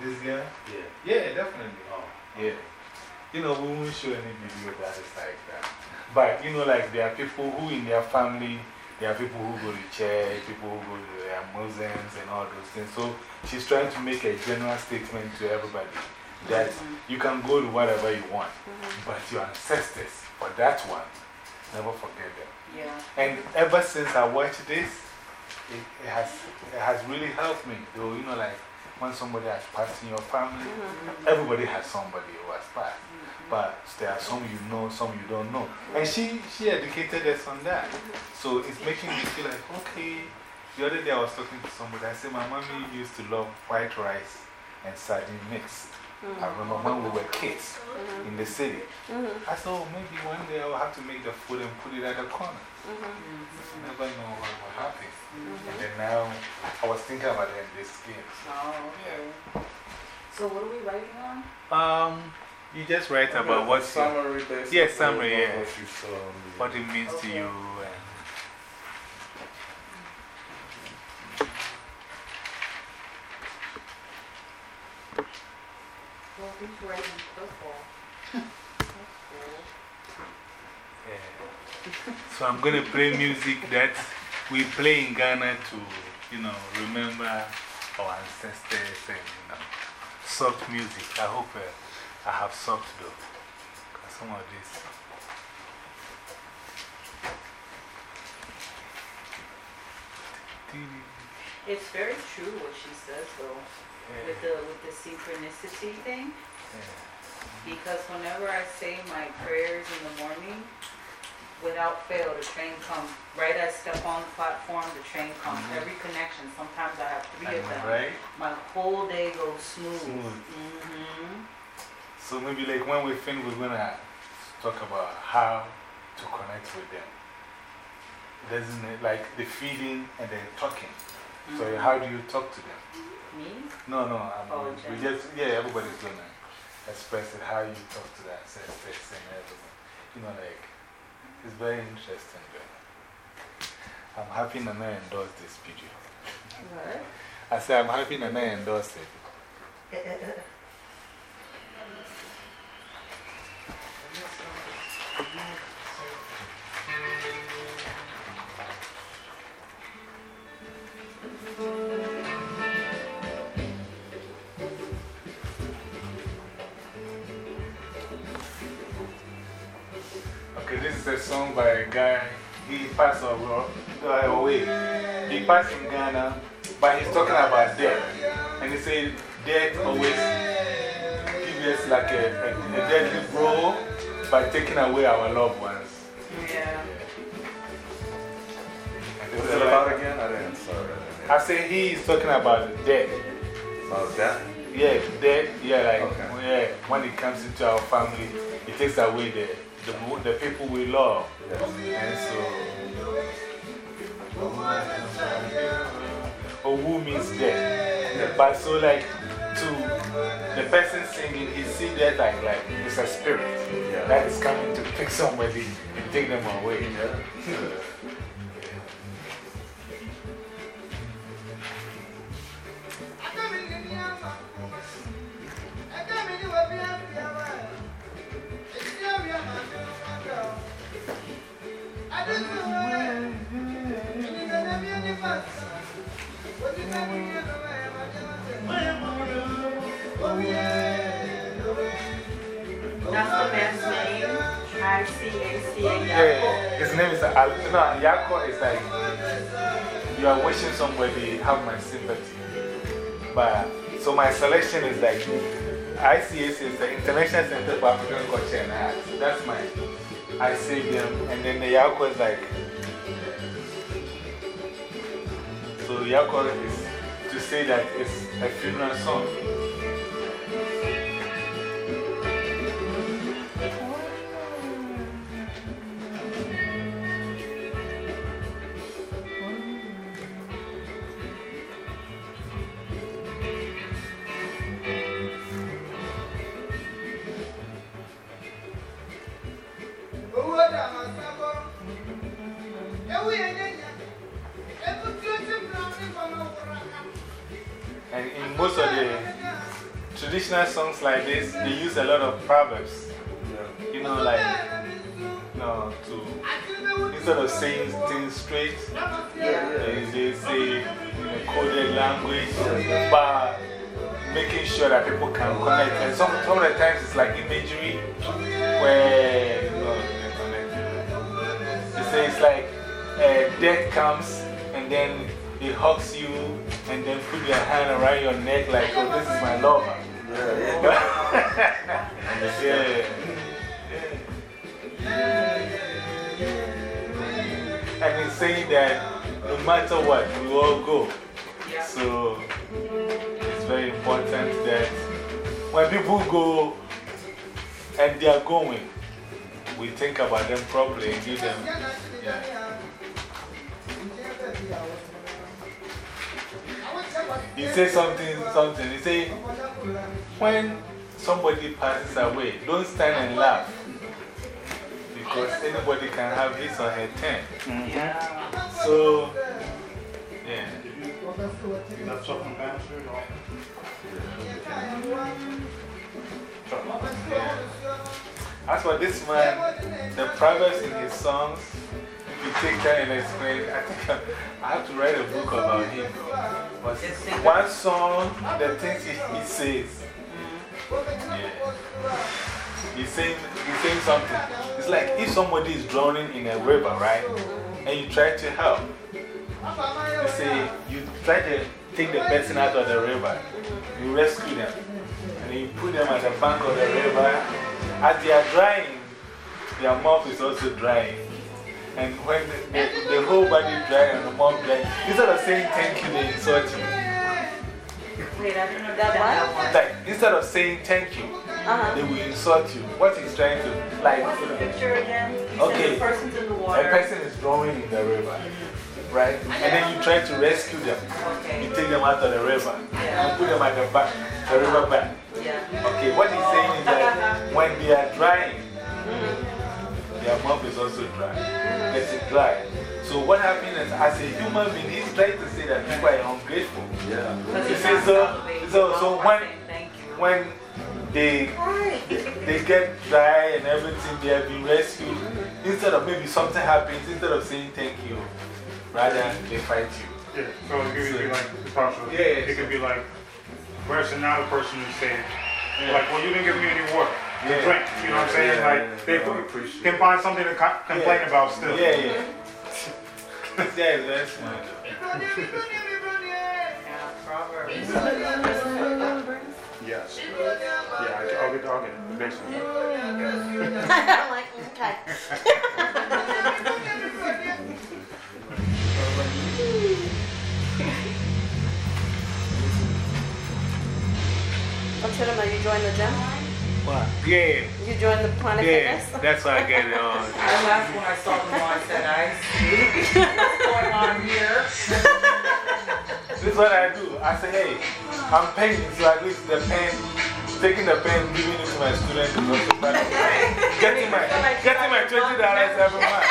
this girl? Yeah. Yeah, definitely. Oh. Yeah. You know, we won't show any video that is like that. But, you know, like there are people who in their family, there are people who go to church, people who go to they are Muslims and all those things. So she's trying to make a general statement to everybody that mm-hmm. you can go to whatever you want, mm-hmm. but your ancestors, for that one, never forget them. Yeah. And ever since I watched this, it, it, has, it has really helped me. Though, you know, like when somebody has passed in your family, mm-hmm. everybody has somebody who has passed. Mm-hmm. But there are some you know, some you don't know. And she, she educated us on that. Mm-hmm. So it's making me feel like, okay. The other day I was talking to somebody, I said, my mommy used to love white rice and sardine mix. Mm. I remember when we were kids mm-hmm. in the city. Mm-hmm. I thought oh, maybe one day I will have to make the food and put it at the corner. You never know what will happen. And then now I was thinking about it in this game. Oh, okay. So what are we writing on? Um, you just write about what, you, Summary, basically. Yeah, summary, of yeah. What you saw. on what it means to you. And Well, who's writing football? Yeah. So I'm going to play music that we play in Ghana to, you know, remember our ancestors and, you know, soft music. I hope uh, I have soft though. some of this. It's very true what she says, though, with the, with the synchronicity thing. Yeah. Because whenever I say my prayers in the morning, without fail, the train comes. Right as I step on the platform, the train comes. Mhm. Every connection. Sometimes I have three I of them. right? My whole day goes smooth. Smooth. hmm So maybe like when we finish, we're going to talk about how to connect with them. Doesn't it, like the feeling and the talking. So Mm-hmm. how do you talk to them? Me? No, no, I Oh, mean, we just, yeah, everybody's going to express it, how you talk to the ancestors and everything. You know, like, it's very interesting. I'm happy Nana endorsed this video. What? I said, I'm happy Nana endorsed it. song by a guy. He passed away. Oh, away. He passed in Ghana, but he's talking about death. And he said, Death always gives us like a, a, a deadly blow by taking away our loved ones. Yeah. What's is it about again? I didn't, sorry. I said he is talking about death. About that? Yeah, death. Yeah, like Okay. yeah, when it comes into our family, it takes away the, the, the people we love. And so, Owu means death. But so, like, to the person singing, he see that like, like it's a spirit that is coming to pick somebody and take them away. Yeah, his name is uh, Al no, Yako is like you are wishing somebody have my sympathy. But so my selection is like ICAC is the International Center for African Culture and Arts. That's my I save them. And then the Yako is like so Yako is to say that it's a funeral song. Songs like this, they use a lot of proverbs. Yeah. You know, like, you know, to, instead of saying things straight, they, they say a coded language, but making sure that people can connect. And some, some of the times it's like imagery where, you know, they say it's like death comes and then it hugs you and then put your hand around your neck like, oh, this is my lover. Yeah, yeah. he's saying that no matter what, we all go. So it's very important that when people go and they are going, we think about them properly and give them. Yeah. He said something, something. He said, when somebody passes away, don't stand and laugh. Because anybody can have his or her turn. Yeah. So, yeah. Pantry? As for this man, the proverbs in his songs, you take time and explain, I think I have to write a book about him. But one song, the things he, he says. He's saying, he's saying something. It's like if somebody is drowning in a river, right? And you try to help. You say, you try to take the person out of the river, you rescue them, and you put them at the bank of the river. As they are drying, their mouth is also drying. And when the, the, the whole body dry and the mom dry, instead of saying thank you, they insult you. Wait, I didn't know That that one. Like, instead of saying thank you, Uh-huh. they will insult you. What he's trying to, like, What's the picture again? You said Okay. the person's in the a water. person is drowning in the river, right? And then you try to rescue them. You take them out of the river Yeah. and put them at the back, the river back. Yeah. Okay, what he's saying is that when they are drying, their mouth is also dry. It's dry. So what happens is, as a human being, he's trying to say that people are ungrateful. Yeah. Because You it's see, so, so, so when, saying Thank you. when they, they get dry and everything, they have been rescued, instead of maybe something happens, instead of saying thank you, rather they fight you. Yeah, so it could be like, the partial. Yeah, yeah, It could be like, whereas now the person is saying, Yeah. like, well, you didn't give me any water to Yeah. drink. You know what I'm saying? Yeah, Like, yeah, they yeah, I appreciate can it. find something to co- complain Yeah. about still. Yeah, yeah. yeah, it's very smart. Yeah, Proverbs. Yes. Yeah, I- I'll get, I'll get it, basically. I'm like, okay. Oh, Chidima, you joined the gym? What? Yeah, You joined the Planet yeah, Fitness? that's why I get it on. I laughed when I saw them on. I said, I see what's going on here. This is what I do. I say, hey, I'm paying, so at least the pen, taking the pen, giving it to my students is also part of it. Getting my, getting my $20 every month.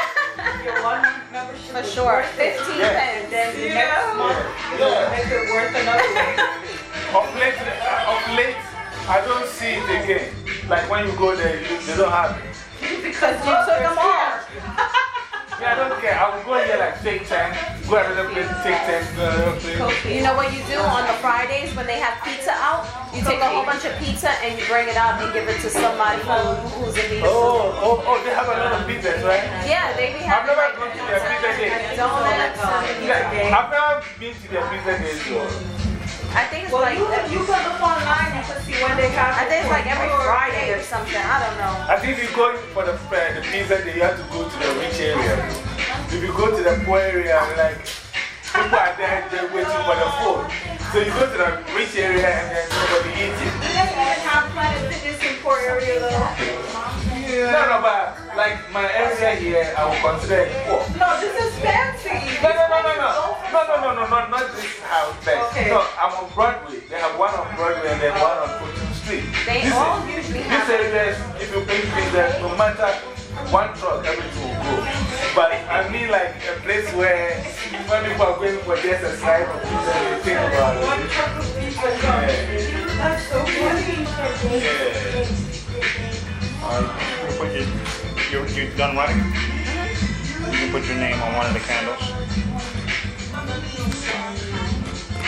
Your one month membership. For is sure. worth it. 15 Yeah. And then the next month, Yeah. you're gonna make it worth another way. Of late, of late, I don't see it again. Like when you go there, you, they don't have it. Because You took them all. Yeah, I don't care. I will go here like take 10, go another place, take 10, go another place. You know what you do on the Fridays when they have pizza out? You take a whole bunch of pizza and you bring it out and give it to somebody who, who's in need Oh, oh, oh, they have a lot of pizzas, right? Yeah, they be I've never like gone to their pizza day. donuts. Yeah, I've never been to their pizza days though. I think it's Well, like, you, if you can look online, you can see when they have. I think it's like every Friday or something. I don't know. I think if you go for the, uh, the pizza day, you have to go to the rich area. If you go to the poor area, like, people are there, they're waiting for the food. So you go to the rich area and then nobody eats it. Do they even have Planet Fitness in poor area though? Yeah. No, no, but like my area here, I would consider it poor. No, fancy. No, no, no, no, no. No, no, no, no, no, not this house. Like, Okay. No, I'm on Broadway. They have one on Broadway and then one on Fulton Street. They This all is- usually This have area, if you pay pizza, no matter one truck, everything will go. But I mean, like a place where when people are going for just a slice of pizza, they think about One truck of pizza comes. That's so funny. Yeah. Alright, you put you, you done writing? You can put your name on one of the candles.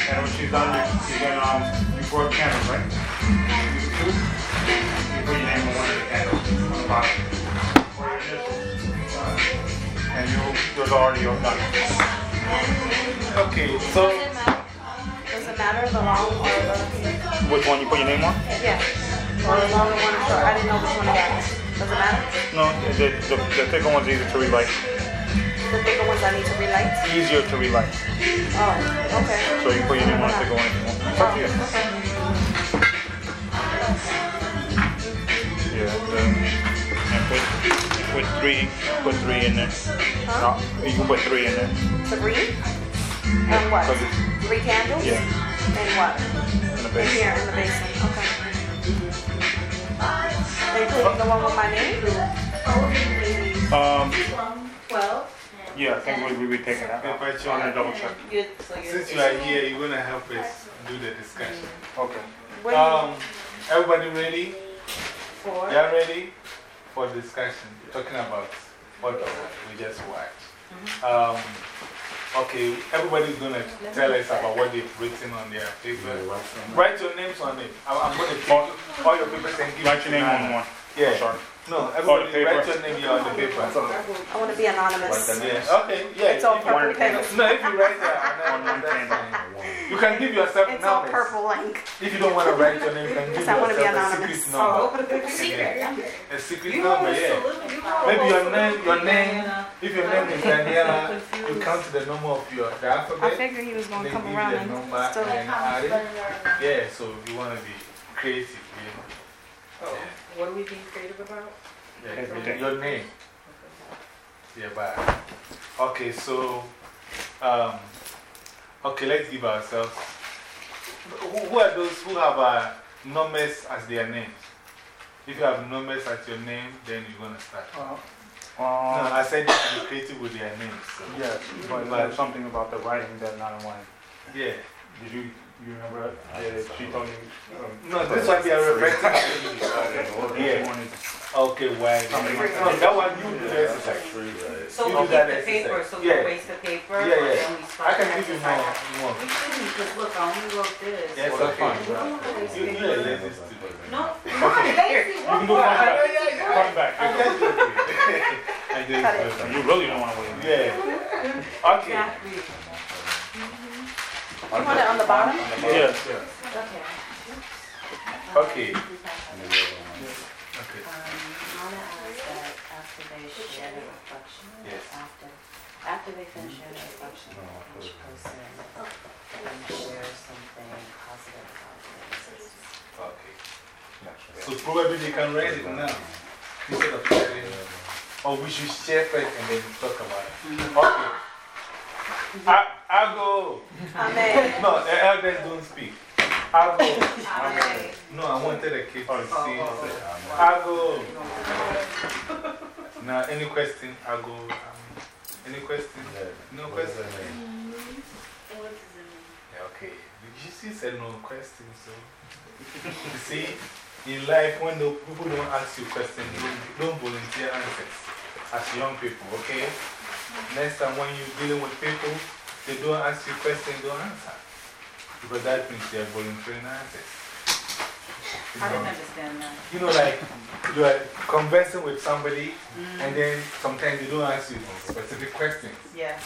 And when she's done, you, you can, um, you pour candles, right? You put your name on one of the candles on the bottom. Or your initials. Uh, And you, yours already done. Okay, so Does it matter? Does it matter the long or the. Which one you put your name on? Yeah. Or the longer one or short? I didn't know which one it was. Does it matter? No, the, the, the thicker one's easier to relight. The thicker ones I need to relight? Easier to relight. Oh, okay. So you put your name on thicker one if you want. It's up to you. Okay. Yeah, and put, put three, put three in there. No, uh, you can put three in there. Three? And what? Three candles? Yeah. And what? in the In here, in the basin. Okay. Including the one with my name? Um, Twelve. yeah, I think we, we be taking that. If I out. So I'm gonna double check. You, so you're. since you are here, you're going to help us do the discussion. Okay. What do you- Um, everybody ready? Four. Y'all ready for discussion? Talking about what we just watched. Um, okay, everybody's going to tell us about what they've written on their paper. Write your names on it. I- I'm going to take all your papers and give Write your name on one. Yeah. Sorry. No, everybody paper. write your name here on the paper. I want to be anonymous. Yeah. Okay, yeah. It's all purple candles. No, if you write that, On one that's You can give yourself It's all purple ink. If you don't want to write your name, you can give Because I wanna be yourself a anonymous. secret number. Oh, Secret. A secret You number, yeah. Maybe your name, your name, if your name is Daniela, you Confused. count the number of your, the I figured he was going to come around the and number still. and add it. Yeah, so you want to be creative. Yeah. Oh, what are we being creative about? Yeah, Everything. Your name. Yeah, but. Okay, so. Um, okay, let's give ourselves. Who, who are those who have uh, numbers as their names? If you have numbers as your name, then you're going to start. Uh, No, um, I said you should be creative with their names. So. yes, but there's something about the writing that I don't want. Yeah. Did you, you remember that she told you? um, No, this one they are referring to. Yeah. Yeah. Okay, why? No, that one you do the exercise. So You we do that get the paper, exercise. so Yeah. we waste the paper. Yeah, yeah. and then we I can the give you more. exercise. more. We shouldn't, because look, I only wrote this. Yes, that's fine. We don't have You, you paper. are lazy student. No, I'm not lazy. You can do front back. Front back. I just joking. I just. You really don't want to wait. Yeah. Okay. Exactly. Mm-hmm. You want it on the bottom? Yes. Okay. Okay. Okay. Um, Mama asked that after they share their reflection, Yes. after, after they finish sharing their reflection, each person then share something positive about their existence. Okay. So probably they can write it now. Instead of writing. Or we should share first and then talk about it. Mm-hmm. Okay. I, I'll go. Amen. No, the elders don't speak. I'll go. Amen. No, I wanted the kids to see. Oh, oh. oh. I'll go. Now, any question? I'll go. Any questions? No question? Yeah, okay. You see, said no questions, so. you see, in life, when the people don't ask you questions, don't, don't volunteer answers as young people, okay? Next time when you're dealing with people, they don't ask you questions, don't answer. Because that means they're volunteering answers. You I know? didn't understand that. You know, like you are conversing with somebody, and then sometimes they don't ask you specific questions. Yeah.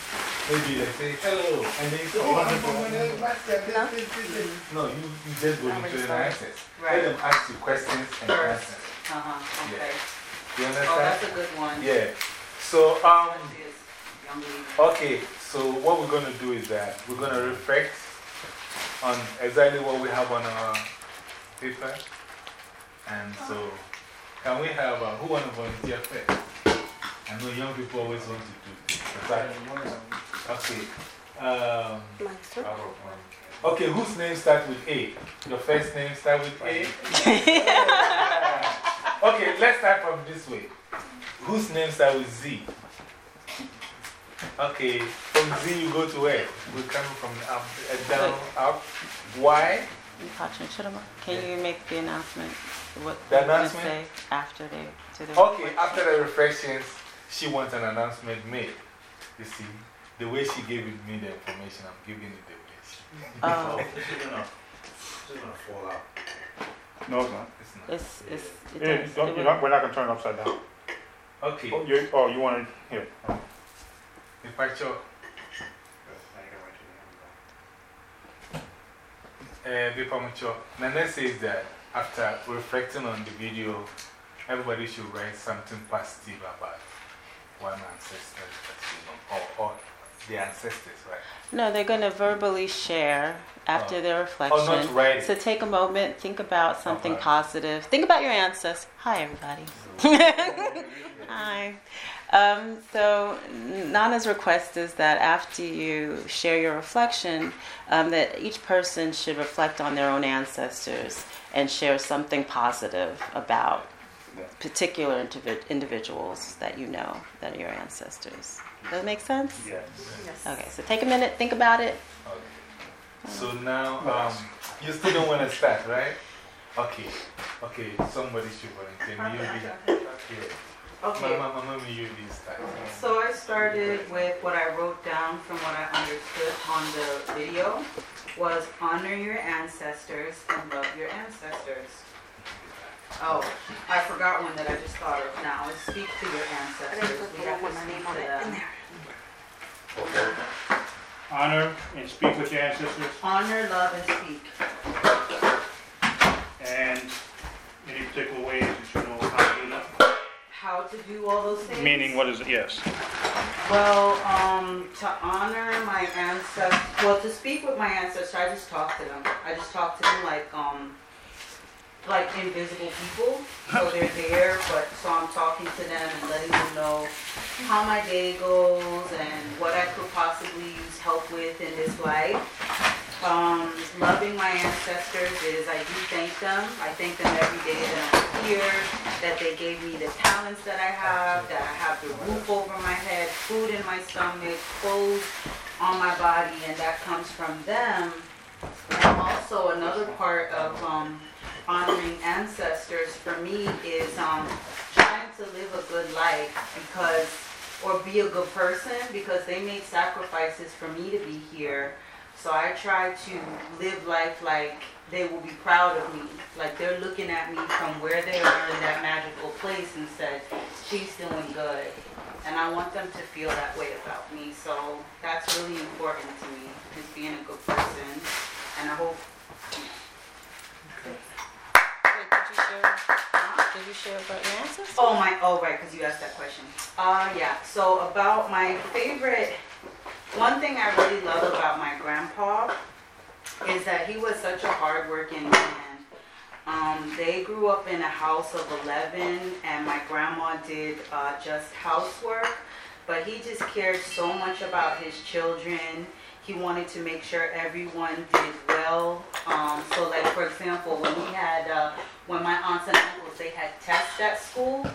Maybe they say hello, and they say, oh, I'm from this." No, you, you just go into the answers. Let them ask you questions and First. answers. Uh-huh, okay. You understand? Oh, that's a good one. Yeah. So, um, Especially as young leaders. okay, so what we're going to do is that we're going to reflect on exactly what we have on our paper. And so, can we have, uh, who want to volunteer first? I know young people always want to do things. but- Okay. Um, okay, whose name starts with A? Your first name starts with A? okay, let's start from this way. Whose name starts with Z? Okay, from Z you go to where? We're coming from up, uh, down, up. Y? Can you make the announcement? What The they're announcement? say after they do the Okay, after the reflections, she wants an announcement made. You see, the way she gave me the information, I'm giving it the way she. Oh, She's gonna, she's gonna fall out. No, it's not. It's not. it's, it's, it Yeah, does. don't, It not, we're not going to turn it upside down. Okay, Oh, you, oh, you want to, here. if I show, uh, before mature, Nana says that after reflecting on the video, everybody should write something positive about one ancestor that you know, or, or the ancestors, right? No, they're going to verbally share after Oh. their reflection. not write So take a moment, think about something Okay. positive. Think about your ancestors. Hi, everybody. Hi. Um, so Nana's request is that after you share your reflection, um, that each person should reflect on their own ancestors and share something positive about particular individ- individuals that you know that are your ancestors. Does that make sense? Yes. yes. Okay, so take a minute, think about it. Okay. So now, um, you still don't want to start, right? Okay. Okay, somebody should volunteer. You be. Yeah. Okay. Mama, mama, you be start. So I started with what I wrote down from what I understood on the video was honor your ancestors and love your ancestors. Oh, I forgot one that I just thought of now. is speak to your ancestors. We have to speak to them. Honor and speak with your ancestors Honor, love, and speak. and any particular ways that you How to do all those things? Meaning, what is it? Yes. Well, um, to honor my ancestors, well, to speak with my ancestors, I just talk to them. I just talk to them like, um, like invisible people. So they're there, but so I'm talking to them and letting them know how my day goes and what I could possibly use help with in this life. Um, loving my ancestors is I do thank them. I thank them every day that I'm here, that they gave me the talents that I have, that I have the roof over my head, food in my stomach, clothes on my body, and that comes from them. And also another part of um, honoring ancestors for me is um, trying to live a good life because, or be a good person because they made sacrifices for me to be here. So I try to live life like they will be proud of me. Like they're looking at me from where they are in that magical place and said, she's doing good. And I want them to feel that way about me. So that's really important to me, is being a good person. And I hope, Wait, did you share? Did you share about your ancestors? oh my, oh right, because you asked that question. Uh, yeah, so about my favorite, one thing I really love about my grandpa is that he was such a hardworking man. Um, they grew up in a house of 11 and my grandma did uh, just housework, but he just cared so much about his children. He wanted to make sure everyone did well. Um, so like for example, when we had, uh, when my aunts and uncles, they had tests at school,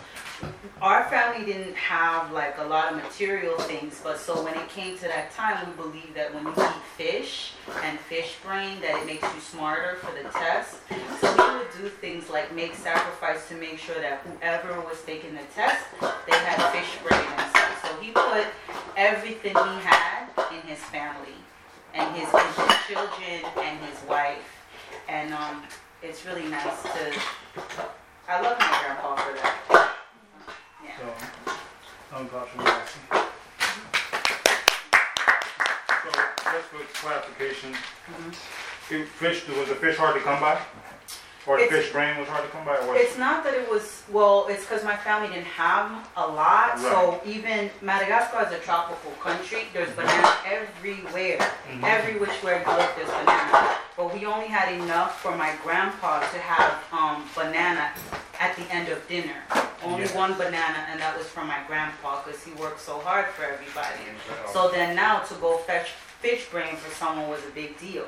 our family didn't have like a lot of material things, but so when it came to that time, we believed that when you eat fish and fish brain, that it makes you smarter for the test. So we would do things like make sacrifice to make sure that whoever was taking the test, they had fish brain and stuff. So he put everything he had in his family and his, his children and his wife. And um, it's really nice to, I love my grandpa for that. So, I'm Dr. Massey. So, just for clarification, mm-hmm. it- fish, was the fish hard to come by? Or the It's- fish brain was hard to come by, or what? It's not that it was, well, it's because my family didn't have a lot. So even Madagascar is a tropical country. There's bananas everywhere. Mhm. Every which way you look, there's bananas. But we only had enough for my grandpa to have um, banana at the end of dinner. Only Yeah. one banana, and that was from my grandpa because he worked so hard for everybody. So then now to go fetch fish brain for someone was a big deal.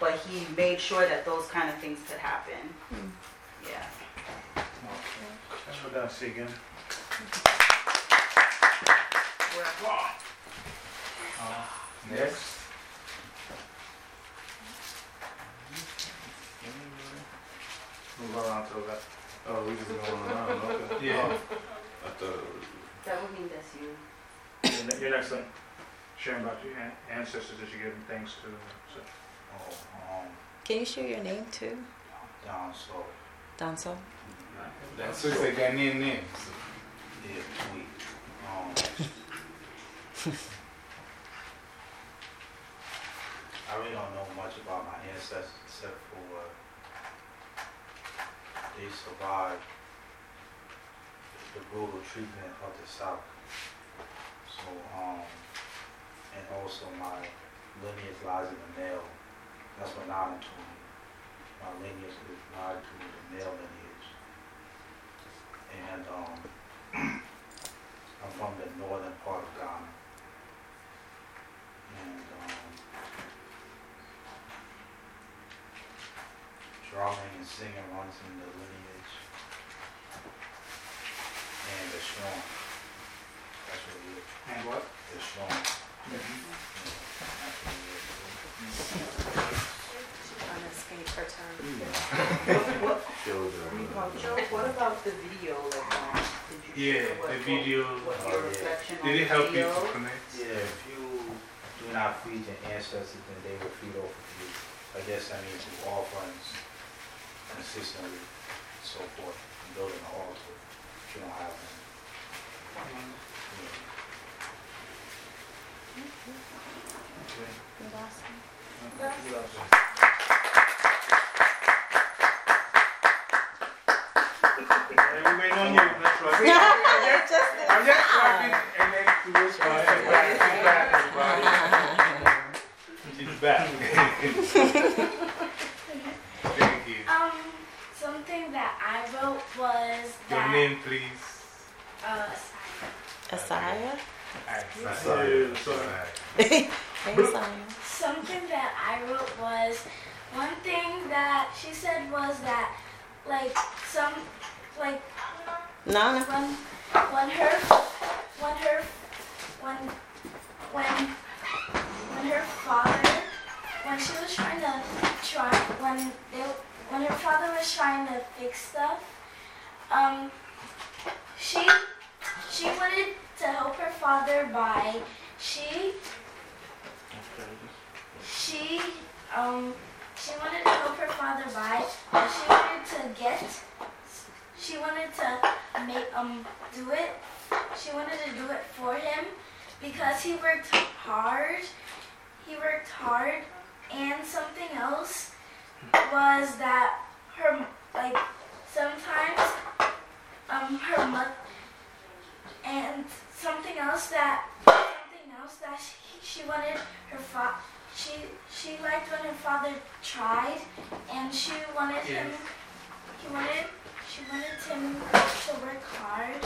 But he made sure that those kind of things could happen. Hmm. Yeah. Let's go down and see again. Uh, next. Move around to that. Oh, we just going around, okay. Yeah. Oh. I thought it was. That would mean that's you. Your Your next thing, sharing about your an- ancestors that you give them thanks to. So. Oh, um, Can you share your name too, down so, Danso? That's so it's a Ghanaian name. So. yeah, tweet. Um, I really don't know much about my ancestors except for they survived the brutal treatment of the South. So, um, and also my lineage lies in the male. That's what nodding to me. My lineage is nodding to the male lineage. And um, I'm from the northern part of Ghana. And um, drumming and singing runs in the lineage. And the strong. That's what it is. And what? The strong. Yeah, what. On a skate time. What, Shows Joe, what about the video? Like, did you Yeah, share what, the video. What your reflection on Did it help you video? to connect? Yeah, if you do not feed your ancestors, then they will feed off of you. I guess that means through offerings consistently, so forth, and building an altar if you don't have them. Yeah. Hey, we waiting on you. That's right. I'm just clapping and then to this one. She's back, everybody. She's back. Thank you. Um, something that I wrote was Your name, please. Uh, Asaya? Sorry, sorry. Hey, Asaya. something that I wrote was one thing that she said was that like some like Nana? when when her when her when when when her father when she was trying to try when they when her father was trying to fix stuff um she she wanted to help her father by she she um she wanted to help her father buy but she wanted to get she wanted to make um do it she wanted to do it for him because he worked hard he worked hard and something else was that her like sometimes um her mother and something else that something else that she, she wanted her fa- she she liked when her father tried and she wanted him he wanted she wanted him to work hard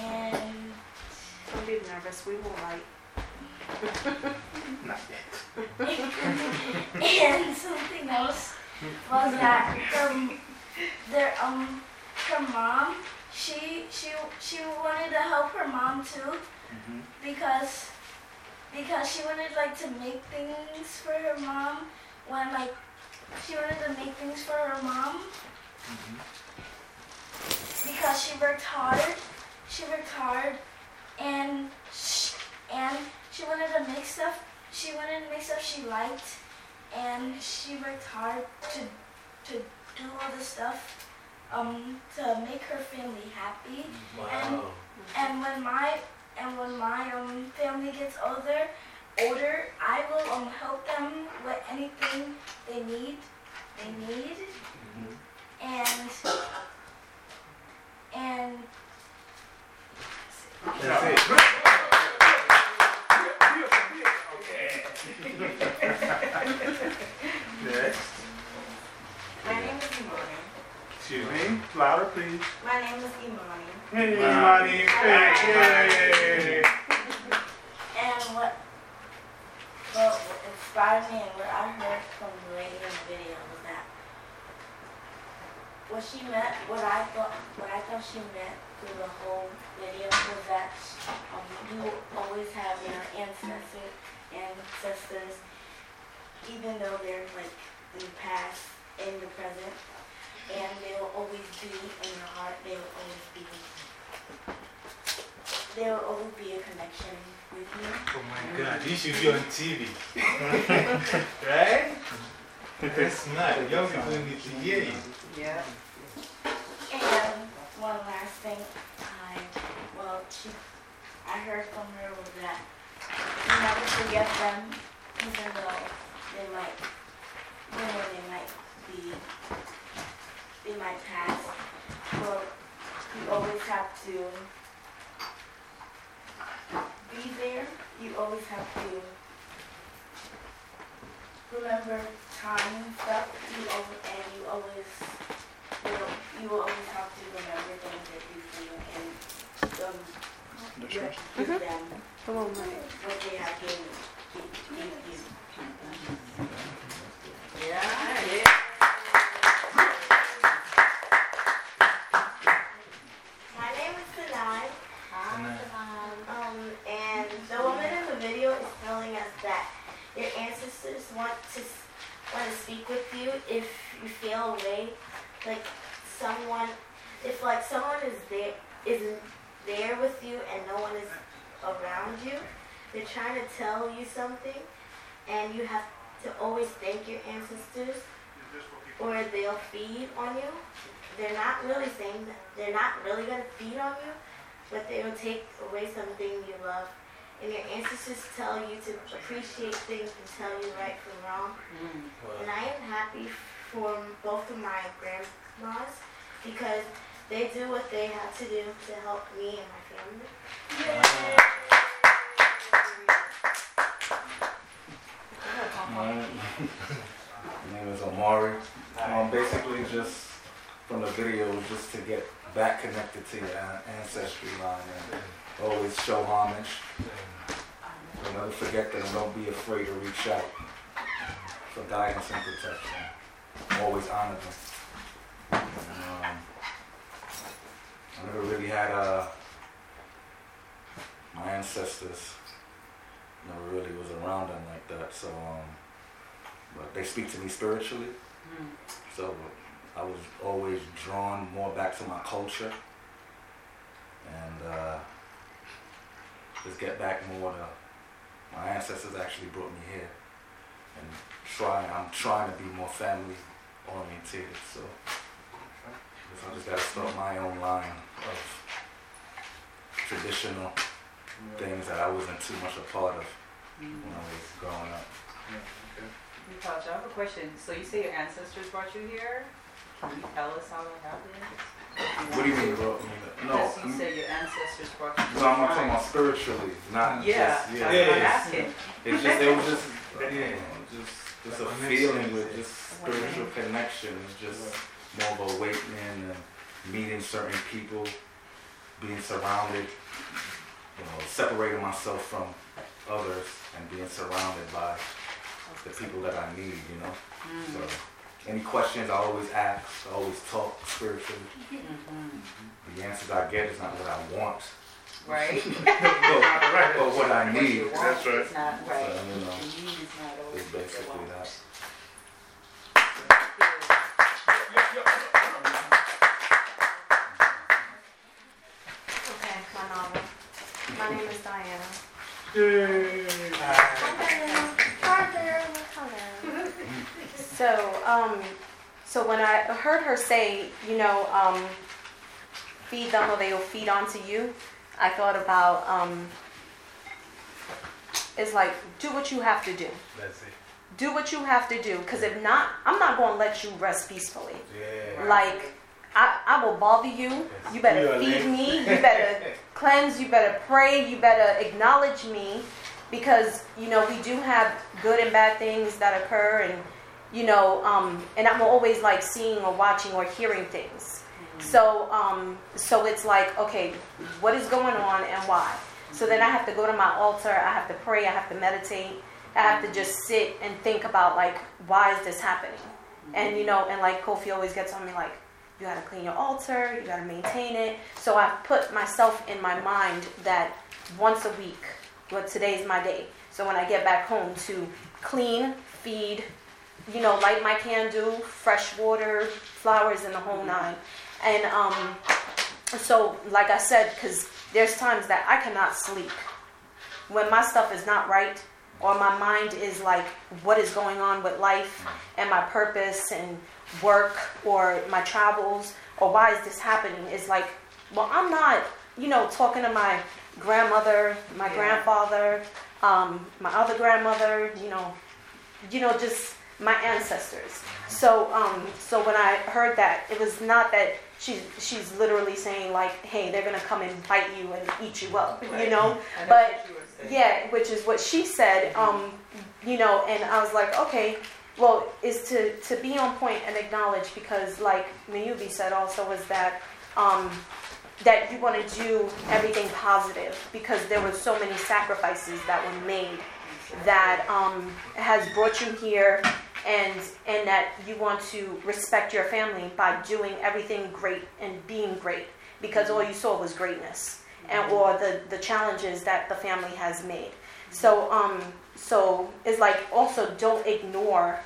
and Don't be nervous. We will write. Not yet. and something else was that her their um her mom she she she wanted to help her mom too mm-hmm. because because she wanted like to make things for her mom when like she wanted to make things for her mom. Mm-hmm. Because she worked hard she worked hard and sh and she wanted to make stuff she wanted to make stuff she liked and she worked hard to to do all the stuff um to make her family happy Wow. and when my and when my um family gets older older I will um help them with anything they need they need and and That's it. Next. My name is Imani. Excuse me. Please. My name is Imani. Hey, Imani. Hey, hey. and what what inspired me and what I heard from the lady in the video was that what she meant, what I thought, what I thought she meant through the whole video was that um, you always have your ancestors, ancestors, even though they're like in the past, in the present, and they will always be in your heart. They will always be. There will always be a connection with you. Oh my God, you should be on TV. right? That's smart. Young people need to hear you. Yeah. And one last thing, I, well, she, I heard from her was that you never forget them, even though they might, you know, they might be, they my past, But you always have to be there. You always have to remember time and stuff. You always, and you always you know, you will always have to remember things that you feel and um, give give them Come on, Mike. what they have given gi- you. Yeah, yeah. My name is Sanai. Um, and the woman in the video is telling us that your ancestors want to want to speak with you if you feel away, like someone, if like someone is there isn't there with you and no one is around you, they're trying to tell you something, and you have to always thank your ancestors, or they'll feed on you. They're not really saying they're not really gonna feed on you, but they will take away something you love. And your ancestors tell you to appreciate things and tell you right from wrong. And I am happy for both of my grandmas because they do what they have to do to help me and my family. My name is Omari. Um, basically, just from the video, just to get back connected to your ancestry line and always show homage. Don't never forget that and don't be afraid to reach out for guidance and protection. Always honor them. And, um, I never really had uh, my ancestors never really was around them like that. So, um, but they speak to me spiritually. So I was always drawn more back to my culture and uh, just get back more to my ancestors actually brought me here and trying. I'm trying to be more family oriented. So, so I just got to start my own line of traditional things that I wasn't too much a part of mm-hmm. when I was growing up. Natasha, I have a question. So you say your ancestors brought you here? Can you tell us how that happened? What do you mean, bro? No, Because you said your ancestors brought you no, I'm not talking about spiritually, not Yeah, just that's yeah. what yeah, I'm it's- asking. It's just it was just yeah, just just a feeling with just spiritual connection. It's just more of awakening and meeting certain people, being surrounded, you know, separating myself from others and being surrounded by the people that I need, you know. Mm. So any questions I always ask, I always talk spiritually. Mm-hmm. The answers I get is not what I want. Right? but, but what I What need. you want is not right. So, you know, What you need is not it's what you basically want. that. Okay, my novel. My name is Diana. So, um, so when I heard her say, you know, um, feed them or they will feed onto you, I thought about, um, it's like, do what you have to do. That's it. Do what you have to do, because if not, I'm not going to let you rest peacefully. Yeah. Like, I, I will bother you. You better feed late. me. You better cleanse. You better pray. You better acknowledge me. Because, you know, we do have good and bad things that occur. And, you know, um, and I'm always like seeing or watching or hearing things. So, um, so it's like, okay, what is going on and why? So then I have to go to my altar. I have to pray. I have to meditate. I have to just sit and think about like, why is this happening? And you know, and like Kofi always gets on me like, you gotta clean your altar, you gotta maintain it. So I've put myself in my mind that once a week, but well, today's my day. So when I get back home to clean, feed, you know, light my candle, fresh water, flowers, and the whole nine. And um, so, like I said, because there's times that I cannot sleep when my stuff is not right or my mind is like what is going on with life and my purpose and work or my travels or why is this happening is like well i'm not you know talking to my grandmother my Yeah. grandfather um, my other grandmother you know you know just my ancestors so um, so when i heard that it was not that she's she's literally saying like hey they're gonna come and bite you and eat you up you Right. know but you were saying. yeah, which is what she said. Um, you know, and I was like, okay, well, is to to be on point and acknowledge because, like Mayubi said, also was that um, that you want to do everything positive because there were so many sacrifices that were made that um, has brought you here and and that you want to respect your family by doing everything great and being great because all you saw was greatness and or the the challenges that the family has made. So um so it's like also don't ignore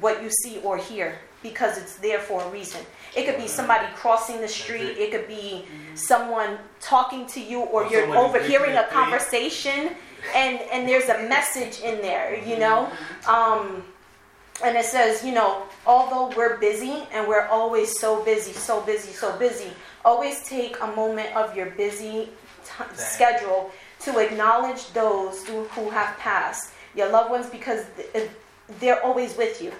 what you see or hear because it's there for a reason. It could be somebody crossing the street it. could be someone talking to you or Or you're overhearing a a conversation and and there's a message in there you know? Um and it says, you know, although we're busy and we're always so busy, so busy, so busy, always take a moment of your busy t- schedule to acknowledge those who, who have passed, your loved ones, because they're always with you.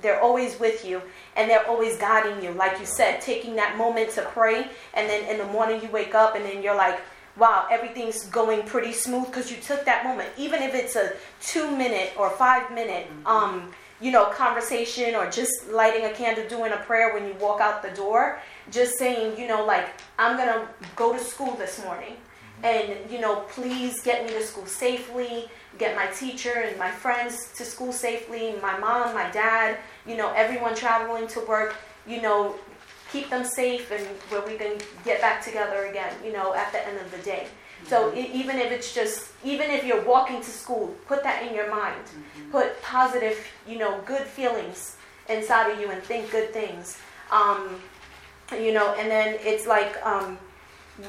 They're always with you and they're always guiding you. Like you said, taking that moment to pray, and then in the morning you wake up and then you're like, wow, everything's going pretty smooth because you took that moment. Even if it's a two minute or five minute, mm-hmm. um, you know, conversation or just lighting a candle, doing a prayer when you walk out the door, just saying, you know, like, I'm going to go to school this morning. Mm-hmm. And, you know, please get me to school safely, get my teacher and my friends to school safely, my mom, my dad, you know, everyone traveling to work, you know, keep them safe and where we can get back together again, you know, at the end of the day. So even if it's just, even if you're walking to school, put that in your mind. Mm-hmm. Put positive, you know, good feelings inside of you and think good things. Um, you know, and then it's like um,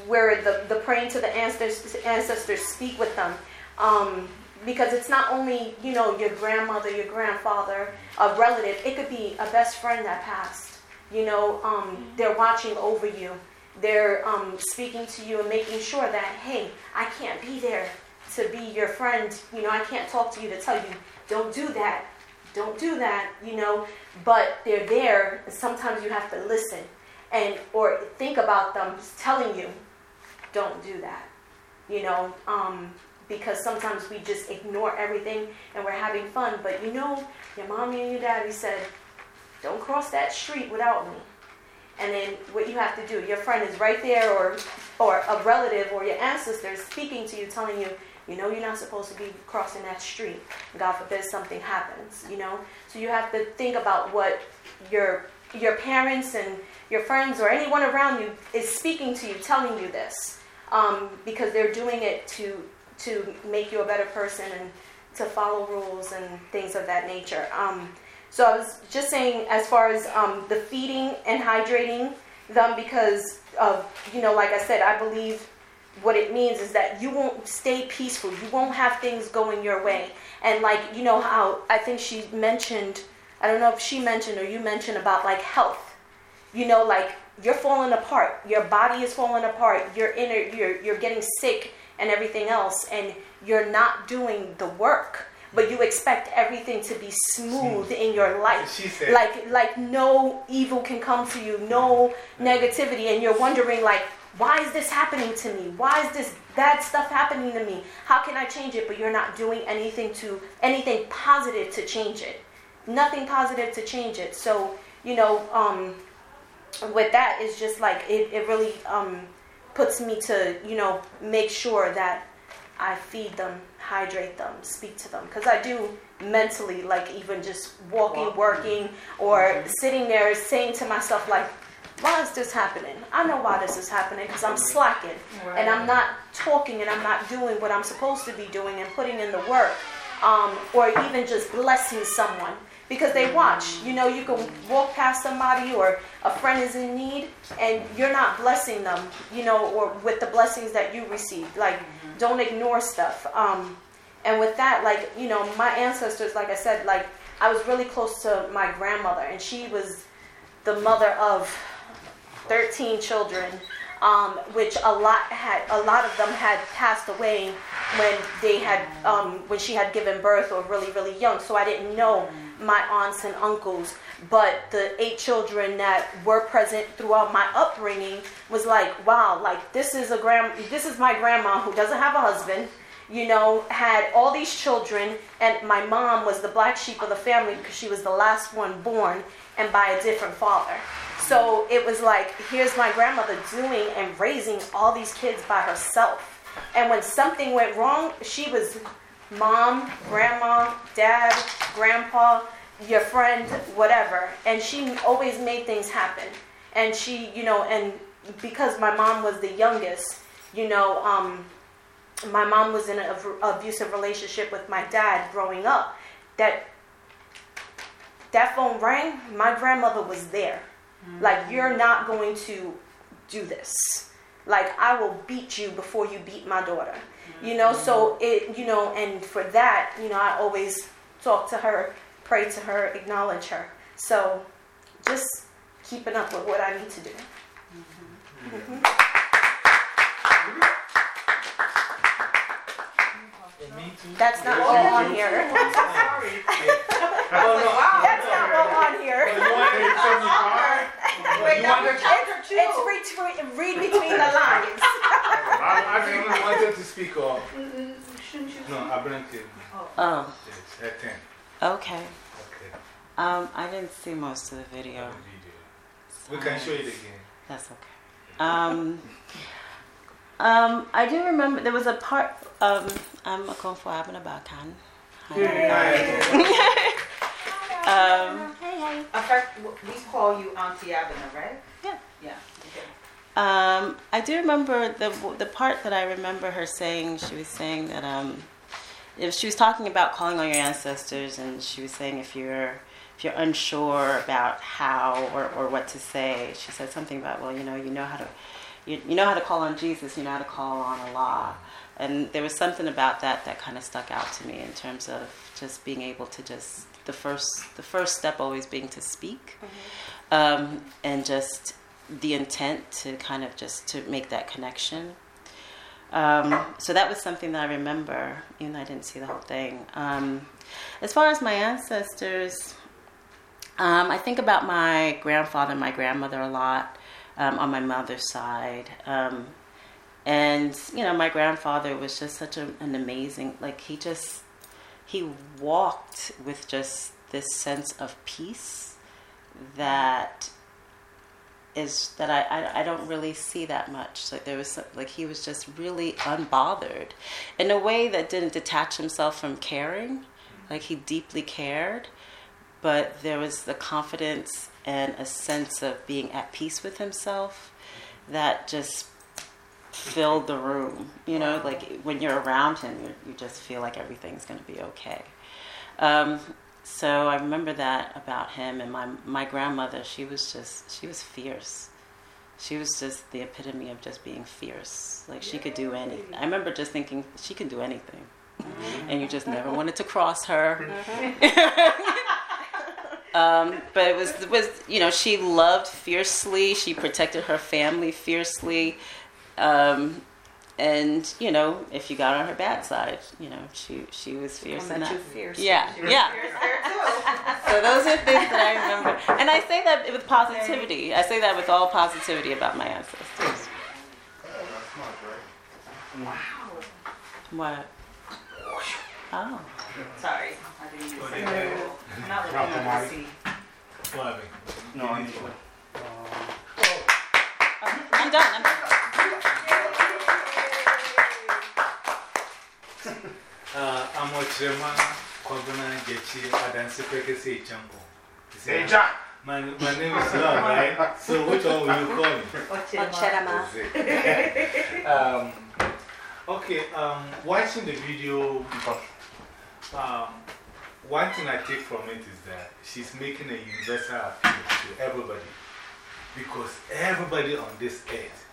where the, the praying to the ancestors, ancestors speak with them. Um, because it's not only, you know, your grandmother, your grandfather, a relative, it could be a best friend that passed you know, um, they're watching over you. They're um, speaking to you and making sure that, hey, I can't be there to be your friend. You know, I can't talk to you to tell you, don't do that. Don't do that, you know. But they're there. Sometimes you have to listen and or think about them telling you, don't do that. You know, um, because sometimes we just ignore everything and we're having fun. But you know, your mommy and your daddy said, don't cross that street without me. And then what you have to do, your friend is right there or or a relative or your ancestor is speaking to you, telling you, you know you're not supposed to be crossing that street. God forbid something happens, you know? So you have to think about what your your parents and your friends or anyone around you is speaking to you, telling you this. Um, because they're doing it to to make you a better person and to follow rules and things of that nature. Um, so I was just saying, as far as um, the feeding and hydrating them, because of, you know, like I said, I believe what it means is that you won't stay peaceful. You won't have things going your way. And like, you know how I think she mentioned, I don't know if she mentioned or you mentioned about like health. You know, like you're falling apart. Your body is falling apart. You're inner, you're, you're getting sick and everything else. And you're not doing the work but you expect everything to be smooth in your life. Like like no evil can come to you, no negativity, and you're wondering like, why is this happening to me? Why is this bad stuff happening to me? How can I change it? But you're not doing anything to anything positive to change it. Nothing positive to change it. So you know, um, with that is just like it, it really um, puts me to you know make sure that I feed them hydrate them, speak to them. Because I do mentally, like even just walking, working, or mm-hmm. sitting there saying to myself, like, why is this happening? I know why this is happening because I'm slacking right. and I'm not talking and I'm not doing what I'm supposed to be doing and putting in the work. Um, or even just blessing someone because they watch. You know, you can walk past somebody or a friend is in need and you're not blessing them, you know, or with the blessings that you receive. Like. Don't ignore stuff. Um, and with that, like, you know, my ancestors, like I said, like, I was really close to my grandmother and she was the mother of 13 children. Um, which a lot had a lot of them had passed away when they had um, when she had given birth or really really young so i didn't know my aunts and uncles, but the eight children that were present throughout my upbringing was like, wow, like this is a grand, this is my grandma who doesn't have a husband, you know, had all these children, and my mom was the black sheep of the family because she was the last one born and by a different father. So it was like, here's my grandmother doing and raising all these kids by herself. And when something went wrong, she was mom, grandma, dad, grandpa, your friend, whatever. And she always made things happen. And she, you know, and because my mom was the youngest, you know, um, my mom was in an abusive relationship with my dad growing up. That that phone rang, my grandmother was there. Mm-hmm. Like, you're not going to do this. Like, I will beat you before you beat my daughter you know so it you know and for that you know i always talk to her pray to her, acknowledge her. So just keeping up with what I need to do. Mm-hmm. That's not all on here. Oh. That's not all on here. Wait, you wanted, It's, it's retweet, read between the lines. I, I really wanted to speak of. Shouldn't? No, I bring it. Oh, Yes, at 10. Okay. Okay. Um, I didn't see most of the video. We can show it again. That's okay. Um, um, I do remember there was a part. Um, I'm a kung fu Abena bakan. Um, In fact, we call you Auntie Abena, right? Yeah. Yeah. Okay. Um, I do remember the the part that I remember her saying. She was saying that um, if she was talking about calling on your ancestors, and she was saying if you're if you're unsure about how or, or what to say, she said something about well, you know, you know how to you, you know how to call on Jesus, you know how to call on Allah, and there was something about that that kind of stuck out to me in terms of just being able to just the first the first step always being to speak, um, and just the intent to kind of just to make that connection. Um, so that was something that I remember, even though I didn't see the whole thing. Um, as far as my ancestors, um, I think about my grandfather and my grandmother a lot um, on my mother's side. Um, and, you know, my grandfather was just such a, an amazing, like, he just, he walked with just this sense of peace that is that I, I, I don't really see that much. Like there was some- like he was just really unbothered in a way that didn't detach himself from caring. Like he deeply cared, but there was the confidence and a sense of being at peace with himself that just filled the room. You know, like when you're around him, you, you just feel like everything's going to be okay. Um, so I remember that about him and my my grandmother. She was just she was fierce. She was just the epitome of just being fierce. Like she could do anything. I remember just thinking she can do anything, and you just never wanted to cross her. um, but it was it was you know she loved fiercely. She protected her family fiercely. Um, and you know, if you got on her bad side, you know, she she was fierce Come in at fierce. Yeah, She was yeah. fierce there too. So those are things that I remember, and I say that with positivity. I say that with all positivity about my ancestors. Wow. What? Oh. Sorry, I didn't use it. I'm not looking at mic. the sea. What? No, I need. I'm done. I'm done. Uh, I'm watching my Kwabena Jechi Adansi Pekesi Champo. Hey, John. My, my name is Lon, right? So which one will you call me? Ochedama. um, okay, um, watching the video, um, one thing I take from it is that she's making a universal appeal to everybody. Because everybody on this earth,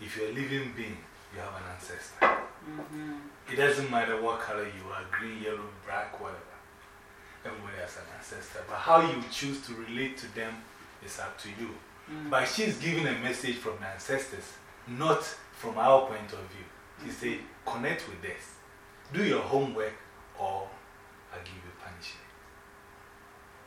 if you're a living being, you have an ancestor. Mm-hmm. It doesn't matter what color you are green, yellow, black, whatever. Everybody has an ancestor. But how you choose to relate to them is up to you. Mm. But she's giving a message from the ancestors, not from our point of view. She mm-hmm. said, connect with this. Do your homework or I'll give you punishment.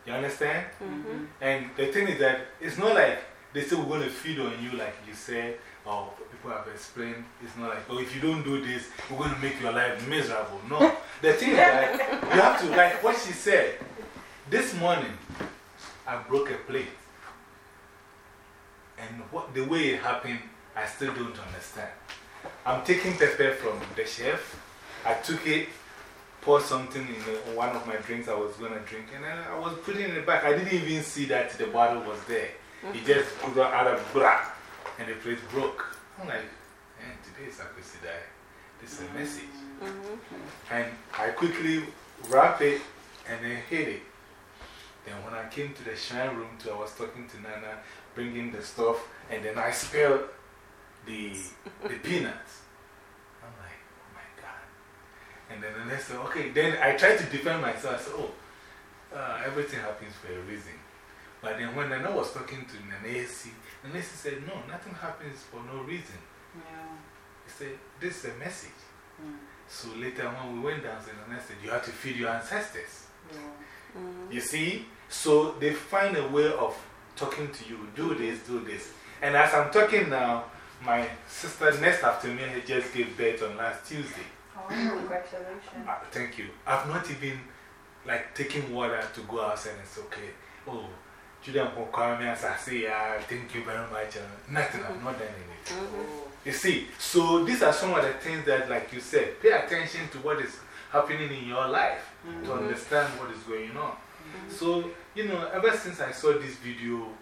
You understand? Mm-hmm. And the thing is that it's not like they say we're going to feed on you, like you said, or people have explained. It's not like, oh, if you don't do this, we're going to make your life miserable. No. The thing is that you have to, like what she said, this morning I broke a plate. And what, the way it happened, I still don't understand. I'm taking pepper from the chef. I took it, poured something in uh, one of my drinks I was going to drink, and I was putting it back. I didn't even see that the bottle was there. It mm-hmm. just put it out of bra, and the plate broke. I'm like, man, today is Akwasidae. This is a mm-hmm. message. Mm-hmm. And I quickly wrap it and then hit it. Then when I came to the shrine room, too, I was talking to Nana, bringing the stuff, and then I spilled the, the peanuts. I'm like, oh my God. And then the next time, okay, then I tried to defend myself. I said, oh, uh, everything happens for a reason. But then when Nana was talking to Nanesi, Nanesi said, No, nothing happens for no reason. Yeah. He said, This is a message. Mm. So later, when we went downstairs, Nana said, You have to feed your ancestors. Yeah. You see? So they find a way of talking to you do this, do this. And as I'm talking now, my sister next after me had just gave birth on last Tuesday. Oh, congratulations. Uh, thank you. I've not even like taken water to go outside and say, okay, oh, Julian Pokwame, as I say, uh, thank you very much. Nothing, I've not done anything. Oh. You see, so these are some of the things that, like you said, pay attention to what is happening in your life to -hmm. understand what is going on. So, you know, ever since I saw this video,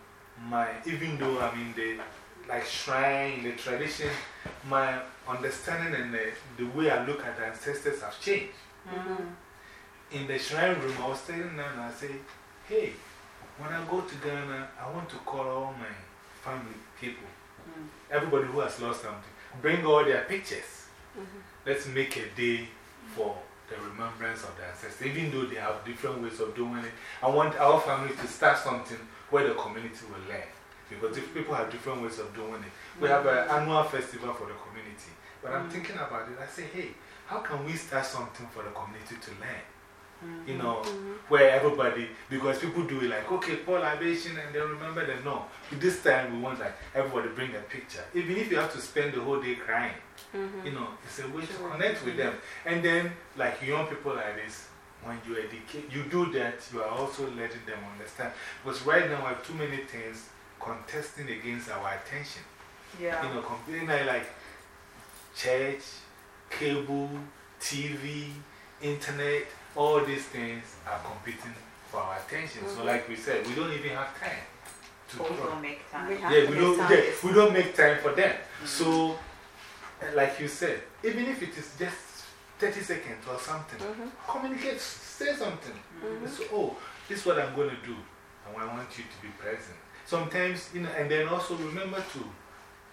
my, even though I'm in the like shrine, the tradition, my understanding and the, the way I look at the ancestors have changed. -hmm. In the shrine room, I was telling them, I say, hey, when I go to Ghana, I want to call all my family people, Mm. everybody who has lost something, bring all their pictures. Mm-hmm. Let's make a day for the remembrance of the ancestors, even though they have different ways of doing it. I want our family to start something where the community will learn. Because if people have different ways of doing it, we have an annual festival for the community. But I'm thinking about it, I say, hey, how can we start something for the community to learn? You know, mm-hmm. where everybody, because people do it like, okay, pour libation and they remember that no. This time we want like everybody bring a picture. Even if you have to spend the whole day crying, mm-hmm. you know, it's a way to connect with them. And then, like young people like this, when you educate, you do that, you are also letting them understand. Because right now, we have too many things contesting against our attention. Yeah. You know, complaining like church, cable, TV, internet, all these things are competing for our attention. So, -hmm. like we said, we don't even have time to we don't make time. We yeah, we don't, yeah, we don't make time for them. So, like you said, even if it is just 30 seconds or something, -hmm. communicate, say something. -hmm. So, oh, this is what I'm going to do, and I want you to be present. Sometimes, you know, and then also remember to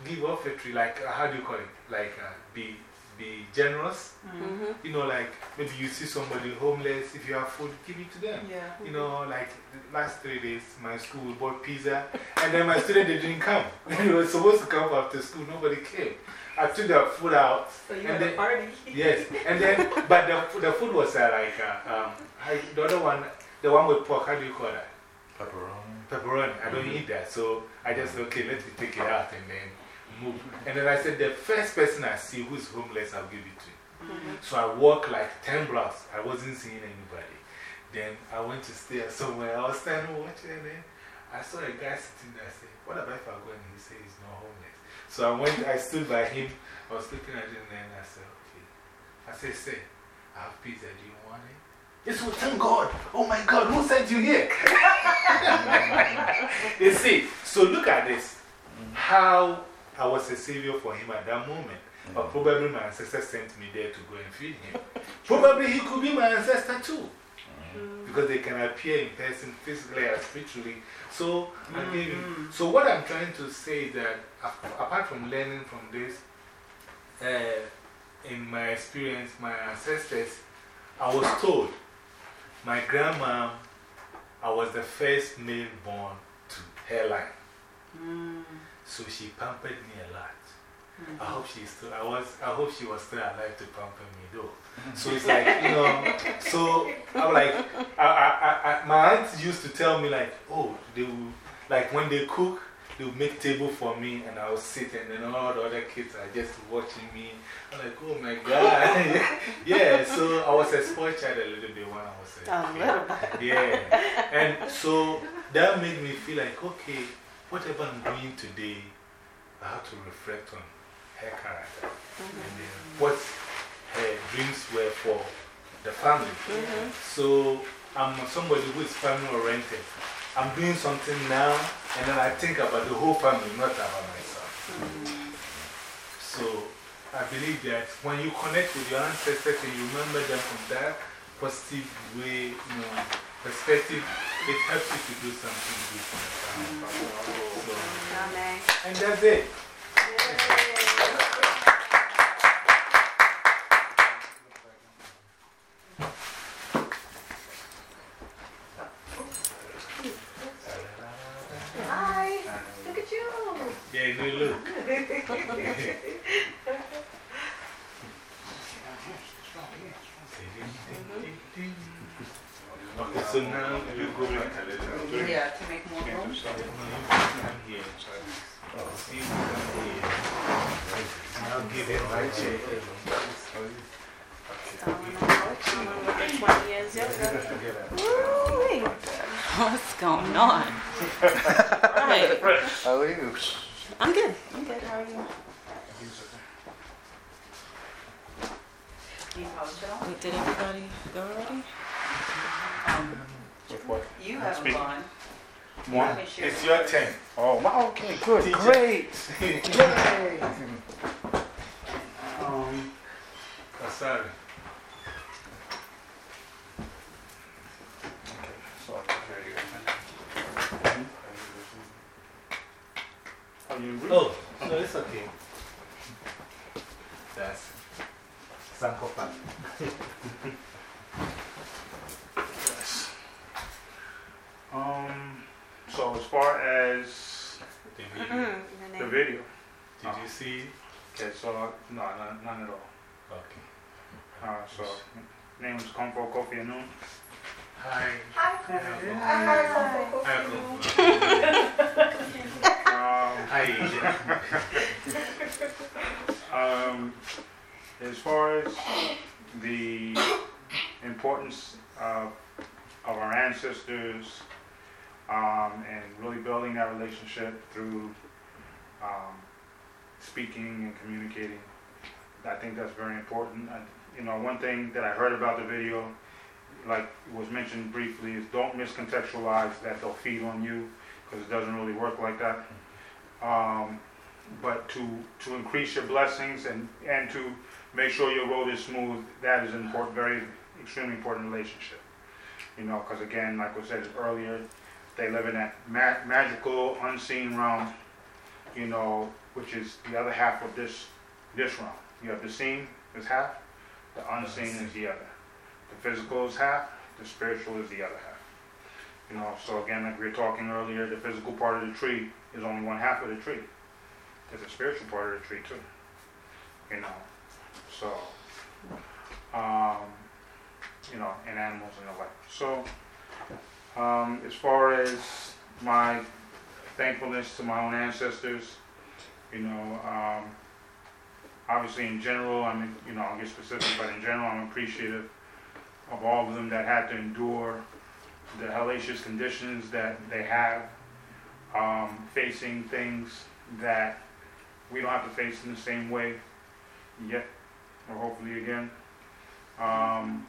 give offertory, like, uh, how do you call it? Like, uh, be, be generous. -hmm. You know, like maybe you see somebody homeless, if you have food, give it to them. Yeah. You know, like last three days, my school bought pizza, and then my student they didn't come. they were supposed to come after school, nobody came. I took the food out. So you and had a then, party? Yes, and then, but the, the food was uh, like, uh, um, I- the other one, the one with pork, how do you call that? Pepperoni. Pepperoni. I don't eat that, so I just said, okay, let me take it out and then move. And then I said, the first person I see who's homeless, I'll give it to. So I walked like 10 blocks. I wasn't seeing anybody. Then I went to stay somewhere. I was standing watching and then I saw a guy sitting there. I said, What about if I go and he says he's not homeless? So I went, I stood by him. I was looking at him and I said, Okay. I said, Say, I have pizza. Do you want it? He said, Thank God. Oh my God, who sent you here? you see, so look at this. How I was a savior for him at that moment. But probably my ancestor sent me there to go and feed him. Probably he could be my ancestor too. Mm. Because they can appear in person physically and spiritually. So, I mm-hmm. gave him. So, what I'm trying to say is that apart from learning from this, uh, in my experience, my ancestors, I was told my grandma, I was the first male born to her line. Mm. Mm. So she pampered me a lot. I hope she's still, I was, I hope she was still alive to pamper me though. So it's like, you know, so I'm like, I, I, I, I- my aunt used to tell me like, oh, they will, like when they cook, they will make table for me and I'll sit and then all the other kids are just watching me. I'm like, oh my God. yeah, so I was a spoiled child a little bit when I was a A kid. Yeah. And so that made me feel like, okay, whatever I'm doing today, I have to reflect on her character mm-hmm. and then what her dreams were for the family. Mm-hmm. So I'm somebody who is family oriented. I'm doing something now, and then I think about the whole family, not about myself. Mm-hmm. So I believe that when you connect with your ancestors and you remember them from that positive way, you know, perspective, it helps you to do something for the. Mm. So, and that's it good look. Okay, so now you go back a little bit. Yeah, to make more room. Here. See, here. Now give it my check. Twenty years younger. Woo-wee. What's going on? right. How are you? I'm good. I'm good. How are you? You probably should. Wait, did everybody go already? Um, With what? you haven't Speak. gone. One? It's your turn. Oh, my, okay, good, Teacher. great. Yay. um, sorry. okay, so, there you go. Oh, you read? Oh, no, it's okay. That's Sankopan. Yes. Um, so as far as The video. Mm-hmm. the video, Did you see? okay, so, no, none, none at all. Okay. Uh, so, name is Comfort Kofi Anun. Hi. Hi, Hi. Um, Hi. Um, as far as the importance of, of our ancestors um, and really building that relationship through um, speaking and communicating, I think that's very important. I, you know, one thing that I heard about the video, like was mentioned briefly, is don't miscontextualize that they'll feed on you because it doesn't really work like that. Um, but to, to increase your blessings and, and to make sure your road is smooth, that is an important, very, extremely important relationship. You know, because again, like I said earlier, they live in that ma- magical, unseen realm, you know, which is the other half of this, this realm. You have the seen is half, the unseen is the other. The physical is half, the spiritual is the other half. You know, so again, like we were talking earlier, the physical part of the tree is only one half of the tree. There's a spiritual part of the tree too. You know, so, um, you know, and animals and the like. So, um, as far as my thankfulness to my own ancestors, you know, um, obviously in general, I mean, you know, I'll get specific, but in general, I'm appreciative of all of them that had to endure the hellacious conditions that they have, um, facing things that we don't have to face in the same way yet, or hopefully again. Um,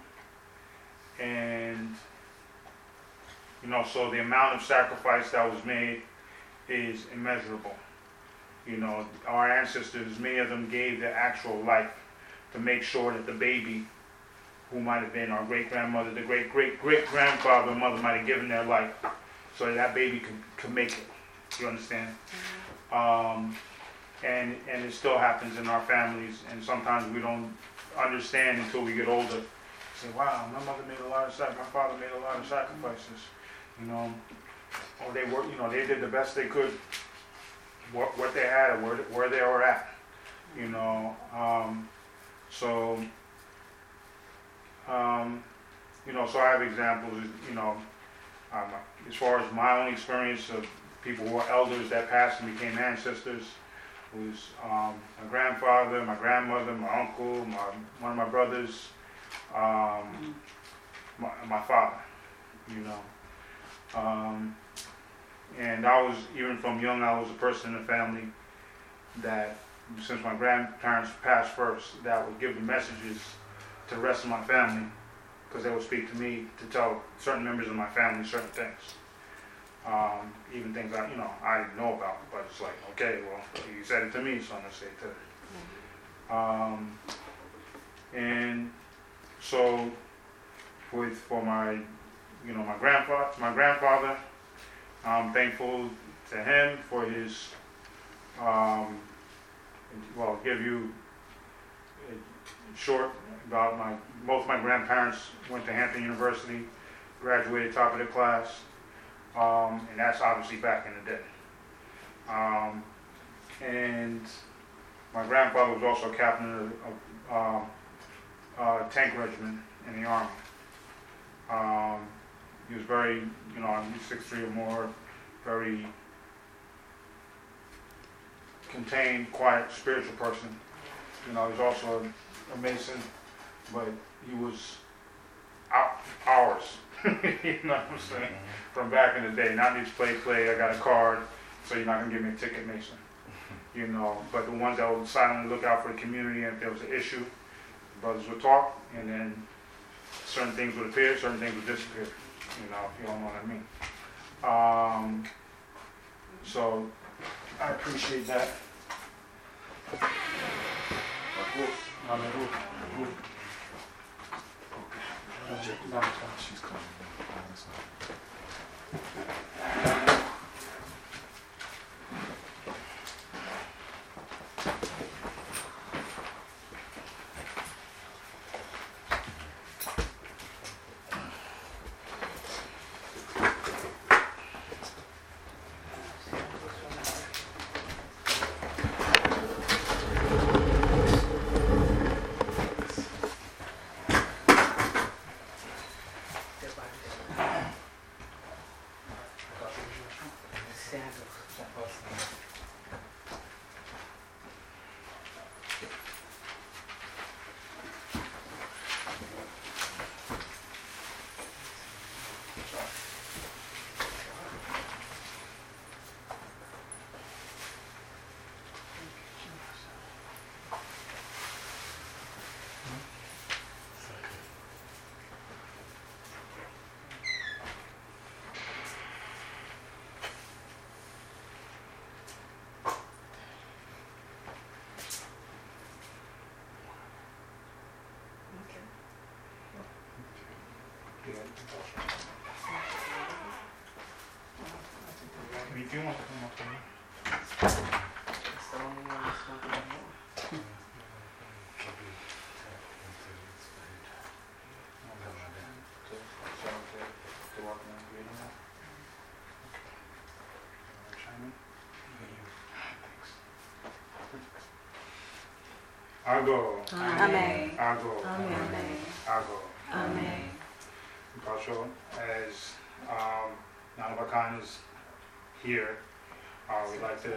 and, you know, so the amount of sacrifice that was made is immeasurable. You know, our ancestors, many of them gave their actual life to make sure that the baby, who might have been our great grandmother, the great great great grandfather, mother might have given their life so that that baby could, could make it. You understand? Um, and and it still happens in our families, and sometimes we don't understand until we get older. Say, wow, my mother made a lot of sac, my father made a lot of sacrifices, you know, or they were, you know, they did the best they could, what what they had, where where they were at, you know. Um, so, um, you know, so I have examples, you know, um, as far as my own experience of people who are elders that passed and became ancestors was um, my grandfather, my grandmother, my uncle, my, one of my brothers, um, my, my father, you know. Um, and I was, even from young, I was a person in the family that, since my grandparents passed first, that would give the messages to the rest of my family, because they would speak to me to tell certain members of my family certain things um, even things I, you know, I didn't know about, but it's like, okay, well, you said it to me, so I'm gonna say it to you. Um, and so, with for my, you know, my grandfather, my grandfather, I'm thankful to him for his, um, well, give you a short about my, both my grandparents went to Hampton University, graduated top of the class. Um, and that's obviously back in the day. Um, and my grandfather was also a captain of um, uh, tank regiment in the army. Um, he was very, you know, six three or more, very contained, quiet, spiritual person. You know, he's also a Mason, but he was out hours. you know what I'm saying? Mm-hmm. From back in the day. Not these play play. I got a card, so you're not gonna give me a ticket, Mason. You know, but the ones that would silently look out for the community, and if there was an issue, brothers would talk, and then certain things would appear, certain things would disappear. You know, if you don't know what I mean. So I appreciate that. She's coming. If you want to come up to me. It's the only one that's not gonna work. I go. Amen. I go. Amen. I go. Amen. Cultural, as um, Nana Bakan is here, uh, we'd like to.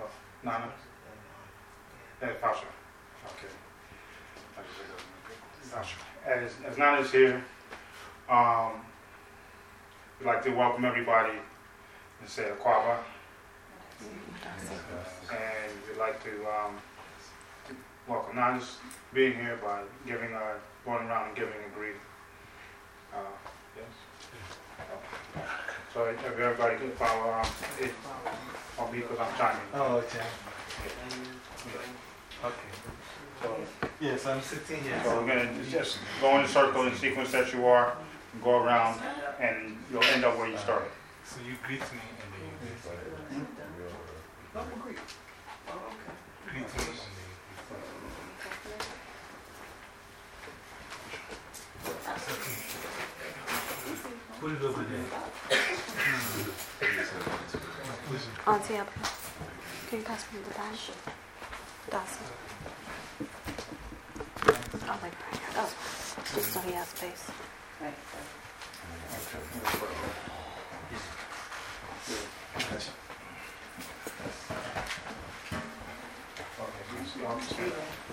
Oh, Nana? Hey, Pasha. Okay. Pasha. As, as Nana is here, um, we'd like to welcome everybody and say Akwaaba. And we'd like to um, welcome Nana's being here by giving a, going around and giving a greeting. Uh, yes? So if everybody could follow, um, it, I'll be because I'm chiming. Oh, okay. Okay. So, Yes, I'm sitting here. so we're gonna just go in a circle in sequence that you are, go around, and you'll end up where you started. So you greet me and then you greet me. Greet me and then you greet me. Put it over there. Auntie, up. Can you pass me the dash? Dawson. Oh, like right here. Oh, just so he has space. Right. Yeah.